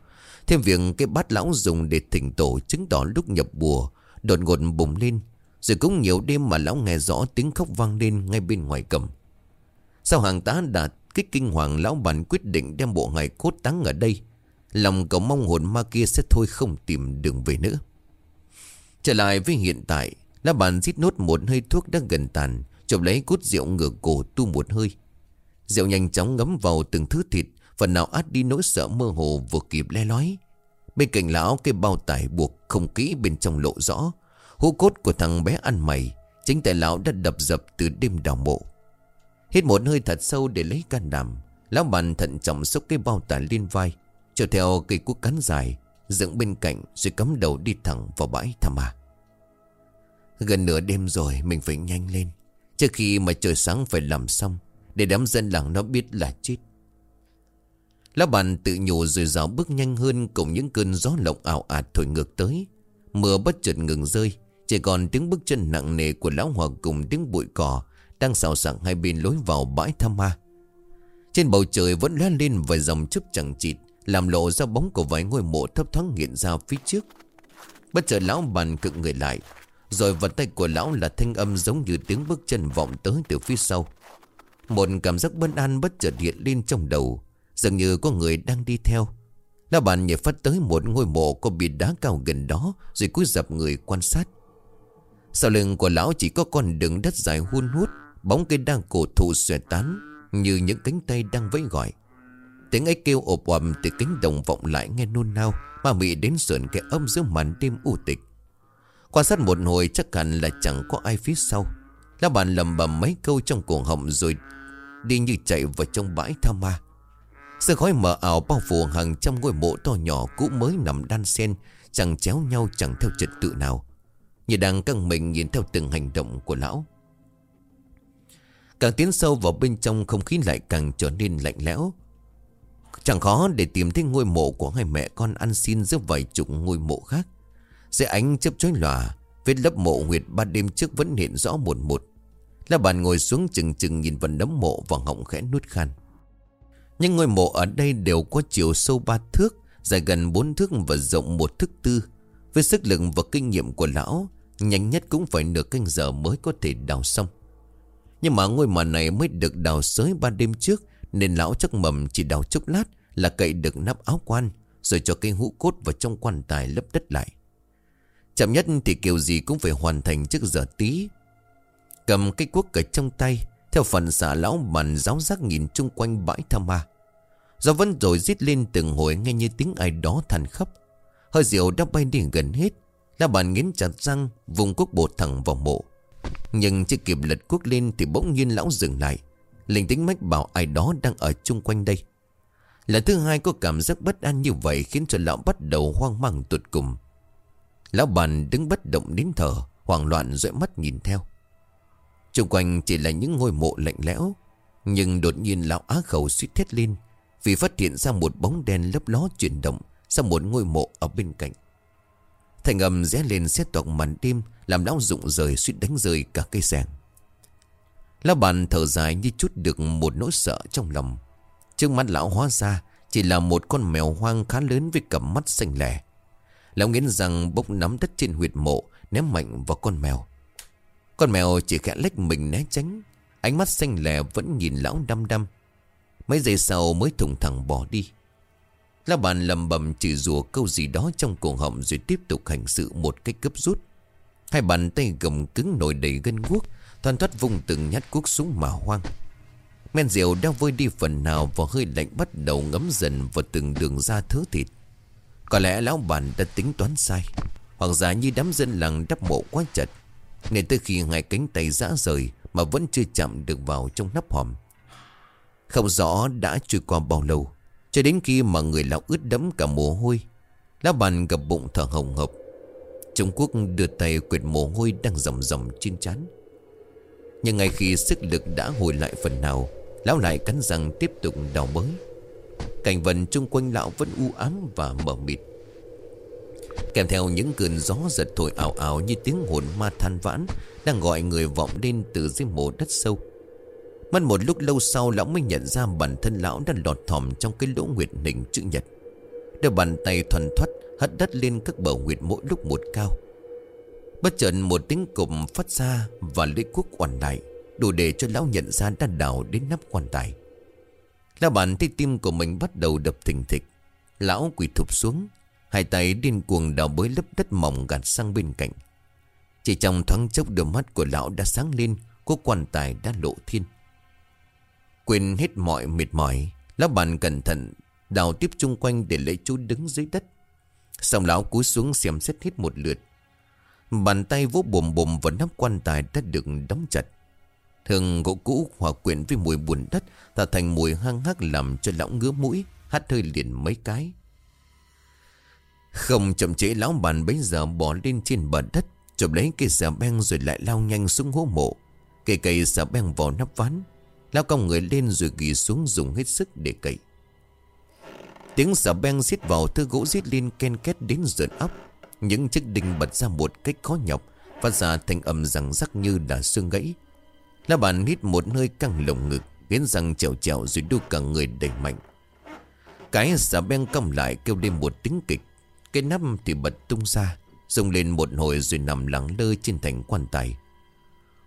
Thêm việc cái bát lão dùng để thỉnh tổ chứng tỏ lúc nhập bùa, Đột ngột bùng lên. Rồi cũng nhiều đêm mà lão nghe rõ tiếng khóc vang lên ngay bên ngoài cầm. Sau hàng tá đạt kích kinh hoàng, Lão bản quyết định đem bộ ngài cốt táng ở đây. Lòng cậu mong hồn ma kia sẽ thôi không tìm đường về nữa. Trở lại với hiện tại, Lão bản giết nốt một hơi thuốc đã gần tàn, Chụp lấy cút rượu ngửa cổ tu một hơi. Rượu nhanh chóng ngấm vào từng thứ thịt Phần nào át đi nỗi sợ mơ hồ vừa kịp le lói. Bên cạnh lão, cái bao tải buộc không kỹ bên trong lộ rõ. Hũ cốt của thằng bé ăn mày, Chính tại lão đã đập dập từ đêm đào mộ. Hít một hơi thật sâu để lấy can đảm, Lão bàn thận trọng xốc cái bao tải lên vai trở theo cây cuốc cắn dài, Dựng bên cạnh rồi cắm đầu đi thẳng vào bãi thảm à Gần nửa đêm rồi, mình phải nhanh lên. Trước khi mà trời sáng phải làm xong, Để đám dân làng nó biết là chết. Lá bàn tự nhủ rồi rào bước nhanh hơn Cùng những cơn gió lộng ảo ạt thổi ngược tới. Mưa bất chợt ngừng rơi, Chỉ còn tiếng bước chân nặng nề của lão hòa Cùng tiếng bụi cỏ Đang xào sạc hai bên lối vào bãi tham ma. Trên bầu trời vẫn lóe lên vài dòng chớp chẳng chịt, Làm lộ ra bóng của vài ngôi mộ thấp thoáng hiện ra phía trước. Bất chợt lão bàn cực người lại, Rồi vật tay của lão là thanh âm giống như tiếng bước chân vọng tới từ phía sau. Một cảm giác bất an bất chợt hiện lên trong đầu. Dường như có người đang đi theo. Lão bàn nhảy phát tới một ngôi mộ có bị đá cao gần đó, Rồi cúi dập người quan sát. Sau lưng của lão chỉ có con đường đất dài hun hút, Bóng cây đang cổ thụ xòe tán, Như những cánh tay đang vẫy gọi. Tiếng ấy kêu ộp ầm từ cánh đồng vọng lại nghe nôn nao, Mà mị đến sườn cái âm giữa màn đêm u tịch. Quan sát một hồi chắc hẳn là chẳng có ai phía sau. Lão bàn lầm bầm mấy câu trong cổ họng rồi Đi như chạy vào trong bãi tha ma. Sự khói mờ ảo bao phủ hàng trăm ngôi mộ to nhỏ cũ mới nằm đan xen, Chẳng chéo nhau, chẳng theo trật tự nào. Như đang căng mình nhìn theo từng hành động của lão. Càng tiến sâu vào bên trong, không khí lại càng trở nên lạnh lẽo. Chẳng khó để tìm thấy ngôi mộ của hai mẹ con ăn xin giữa vài chục ngôi mộ khác. Dưới ánh chớp chói lòa, Vết lấp mộ huyệt ba đêm trước vẫn hiện rõ một một. La bàn ngồi xuống chừng chừng nhìn vào nấm mộ và ngọng khẽ nuốt khan. Nhưng ngôi mộ ở đây đều có chiều sâu ba thước, Dài gần bốn thước và rộng một thước tư. Với sức lực và kinh nghiệm của lão, Nhanh nhất cũng phải nửa canh giờ mới có thể đào xong. Nhưng mà ngôi mộ này mới được đào sới ba đêm trước, Nên lão chắc mầm chỉ đào chốc lát Là cậy được nắp áo quan, Rồi cho cây hũ cốt vào trong quan tài lấp đất lại. Chậm nhất thì kiểu gì cũng phải hoàn thành trước giờ tí. Cầm cây cuốc ở trong tay theo phần xả lão bàn giáo giác nhìn chung quanh bãi tham ma, Gió vẫn rồi rít lên từng hồi nghe như tiếng ai đó than khắp Hơi rượu đã bay đi gần hết, La bàn nghiến chặt răng, Vùng cuốc bột thẳng vào mộ. Nhưng chưa kịp lật cuốc lên Thì bỗng nhiên lão dừng lại. Linh tính mách bảo ai đó đang ở chung quanh đây. Lần thứ hai có cảm giác bất an như vậy Khiến cho lão bắt đầu hoang mang tụt cùng. Lão bàn đứng bất động đến thở, Hoảng loạn dõi mắt nhìn theo. Trung quanh chỉ là những ngôi mộ lạnh lẽo, Nhưng đột nhiên lão á khẩu suýt thét lên Vì phát hiện ra một bóng đen lấp ló chuyển động Sau một ngôi mộ ở bên cạnh. Thành âm rẽ lên xét toạc màn đêm, Làm lão rụng rời suýt đánh rơi cả cây sàng Lão bàn thở dài như chút được một nỗi sợ trong lòng. Trước mắt lão hóa ra, Chỉ là một con mèo hoang khá lớn với cặp mắt xanh lẻ Lão nghiến rằng bốc nắm đất trên huyệt mộ, Ném mạnh vào con mèo. Con mèo chỉ khẽ lách mình né tránh. Ánh mắt xanh lè vẫn nhìn lão đăm đăm. Mấy giây sau mới thùng thẳng bỏ đi. Lão bàn lầm bầm chỉ rùa câu gì đó trong cổ họng Rồi tiếp tục hành sự một cách cấp rút. Hai bàn tay gầm cứng nổi đầy gân guốc Thoàn thoát vùng từng nhát cuốc súng mà hoang. Men rượu đang vơi đi phần nào Và hơi lạnh bắt đầu ngấm dần vào từng đường da thớ thịt. Có lẽ lão bàn đã tính toán sai, Hoặc giả như đám dân làng đắp mộ quá chặt nên tới khi hai cánh tay giã rời Mà vẫn chưa chạm được vào trong nắp hòm. Không rõ đã trôi qua bao lâu, Cho đến khi mà người lão ướt đẫm cả mồ hôi, lá bàn gặp bụng thở hồng hộc. Trung Quốc đưa tay quyệt mồ hôi đang rầm rầm trên trán. Nhưng ngay khi sức lực đã hồi lại phần nào, Lão lại cắn răng tiếp tục đào bới. Cảnh vật chung quanh lão vẫn u ám và mờ mịt. Kèm theo những cơn gió giật thổi ảo ảo như tiếng hồn ma than vãn, Đang gọi người vọng lên từ dưới mộ đất sâu. Mất một lúc lâu sau, lão mới nhận ra bản thân lão đã lọt thỏm trong cái lỗ nguyệt hình chữ nhật. Đôi bàn tay thuần thoát, hất đất lên các bờ nguyệt mỗi lúc một cao. Bất chợt một tiếng cụm phát ra và lưỡi cuốc quản lại, Đủ để cho lão nhận ra đã đào đến nắp quan tài. Lão bản thấy tim của mình bắt đầu đập thình thịch. Lão quỳ thụp xuống Hai tay điên cuồng đào bới lớp đất mỏng gạt sang bên cạnh. Chỉ trong thoáng chốc đôi mắt của lão đã sáng lên, Cô quan tài đã lộ thiên. Quên hết mọi mệt mỏi, Lão bàn cẩn thận Đào tiếp chung quanh để lấy chú đứng dưới đất. Xong lão cúi xuống xem xét hết một lượt. Bàn tay vỗ bùm bùm vào nắp quan tài đã được đóng chặt. Hương gỗ cũ hòa quyện với mùi buồn đất, Tạo thành mùi hăng hắc làm cho lão ngứa mũi, Hắt hơi liền mấy cái. Không chậm chế lão bàn bấy giờ bỏ lên trên bờ đất, Chụp lấy cây xà beng rồi lại lao nhanh xuống hố mộ. Cây cây xà beng vào nắp ván Lao cong người lên rồi ghi xuống dùng hết sức để cậy. Tiếng xà beng xiết vào thư gỗ giết lên ken két đến rợn óc. Những chiếc đinh bật ra một cách khó nhọc, Phát ra thành âm rằng rắc như đã xương gãy. Lão bàn hít một hơi căng lồng ngực Khiến răng trèo trèo rồi đu cả người đẩy mạnh. Cái xà beng cong lại kêu lên một tiếng kịch. Cái nắp thì bật tung ra, Rung lên một hồi rồi nằm lắng lơ trên thành quan tài.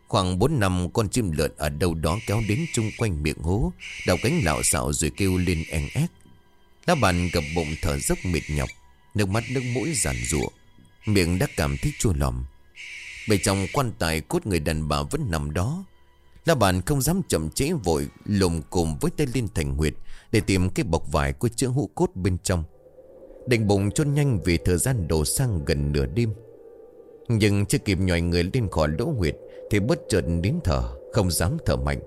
Khoảng 4 năm, con chim lợn ở đâu đó kéo đến chung quanh miệng hố, Đào cánh lạo xạo rồi kêu lên en ép La bàn gập bụng thở dốc mệt nhọc, Nước mắt nước mũi giàn rụa Miệng đã cảm thấy chua lòm. Bên trong quan tài cốt người đàn bà vẫn nằm đó. La bàn không dám chậm chế vội, lồm cồm với tay lên thành huyệt Để tìm cái bọc vải của chữ hũ cốt bên trong. Định bụng chôn nhanh vì thời gian đổ sang gần nửa đêm. Nhưng chưa kịp nhòi người lên khỏi lỗ huyệt Thì bất chợt đến thở, Không dám thở mạnh.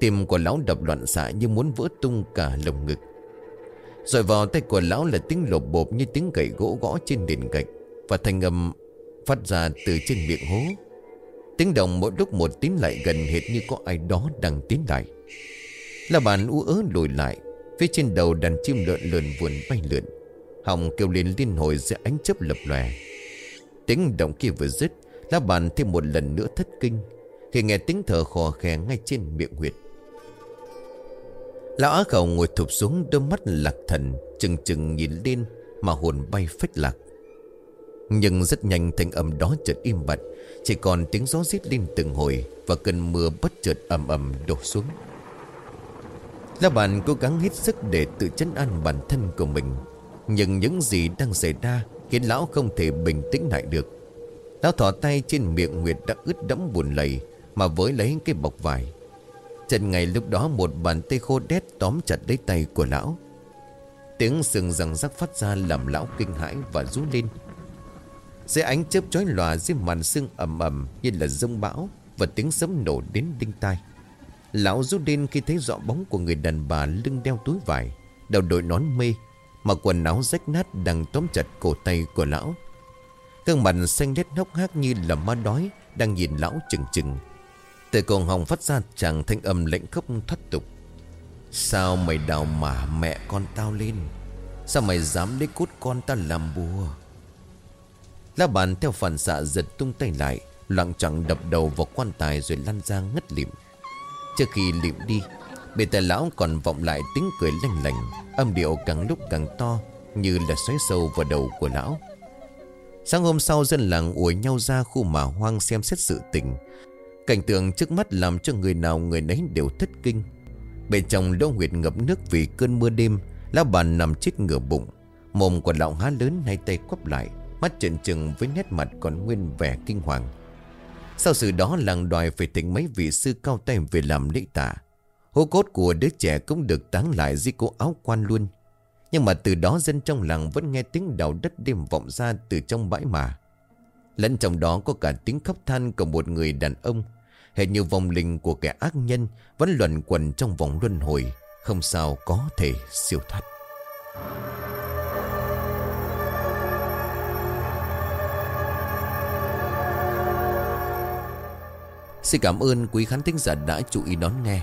Tim của lão đập loạn xạ như muốn vỡ tung cả lồng ngực. Rồi vào tay của lão là tiếng lột bộp như tiếng gậy gỗ gõ trên nền gạch Và thành âm phát ra từ trên miệng hố. Tiếng động mỗi lúc một tiến lại gần hệt như có ai đó đang tiến lại. Là bàn ú ớ lùi lại, Phía trên đầu đàn chim lợn lợn vườn bay lượn. Hồng kêu lên liên hồi giữa ánh chớp lập lòe. Tiếng động kia vừa dứt Lá bàn thêm một lần nữa thất kinh. Khi nghe tiếng thở khò khè ngay trên miệng huyệt Lão á khẩu ngồi thụp xuống, đôi mắt lạc thần, Chừng chừng nhìn lên, Mà hồn bay phách lạc. Nhưng rất nhanh thanh âm đó chợt im bặt, Chỉ còn tiếng gió rít lên từng hồi, Và cơn mưa bất chợt ầm ầm đổ xuống. Lão bàn cố gắng hết sức để tự chấn an bản thân của mình. Nhưng những gì đang xảy ra Khiến lão không thể bình tĩnh lại được. Lão thỏ tay trên miệng Nguyệt đã ướt đẫm buồn lầy Mà với lấy cái bọc vải. Trần ngày lúc đó một bàn tay khô đét tóm chặt lấy tay của lão. Tiếng sừng răng rắc phát ra làm lão kinh hãi và rú lên. Dưới ánh chớp chói lòa dưới màn sương ầm ầm như là rông bão Và tiếng sấm nổ đến đinh tai. Lão rút lên khi thấy rõ bóng của người đàn bà lưng đeo túi vải, Đầu đội nón mê mà quần áo rách nát đang tóm chặt cổ tay của lão. Gương mặt xanh lét hốc hác như là ma đói Đang nhìn lão chừng chừng. Từ cổ hồng phát ra chàng thanh âm lệnh khóc thoát tục. Sao mày đào mả mẹ con tao lên? Sao mày dám lấy cút con ta làm bùa? La bàn theo phản xạ giật tung tay lại, Loạn chẳng đập đầu vào quan tài rồi lăn ra ngất lịm. Trước khi lịm đi Bề tài lão còn vọng lại tiếng cười lanh lành Âm điệu càng lúc càng to, Như là xoáy sâu vào đầu của lão. Sáng hôm sau, dân làng ủi nhau ra khu mà hoang xem xét sự tình. Cảnh tượng trước mắt làm cho người nào người nấy đều thất kinh. Bên trong lỗ huyệt ngập nước vì cơn mưa đêm, Lão bàn nằm chết ngửa bụng, Mồm của lão há lớn hai tay quắp lại, Mắt trợn trừng với nét mặt còn nguyên vẻ kinh hoàng. Sau sự đó, làng đòi phải thỉnh mấy vị sư cao tay về làm lễ tạ. Hô cốt của đứa trẻ cũng được táng lại dưới cổ áo quan luôn. Nhưng mà từ đó dân trong làng vẫn nghe tiếng đào đất đêm vọng ra từ trong bãi mà. Lẫn trong đó có cả tiếng khóc than của một người đàn ông. Hệt như vòng linh của kẻ ác nhân Vẫn luẩn quẩn trong vòng luân hồi, Không sao có thể siêu thoát. Xin cảm ơn quý khán thính giả đã chú ý đón nghe.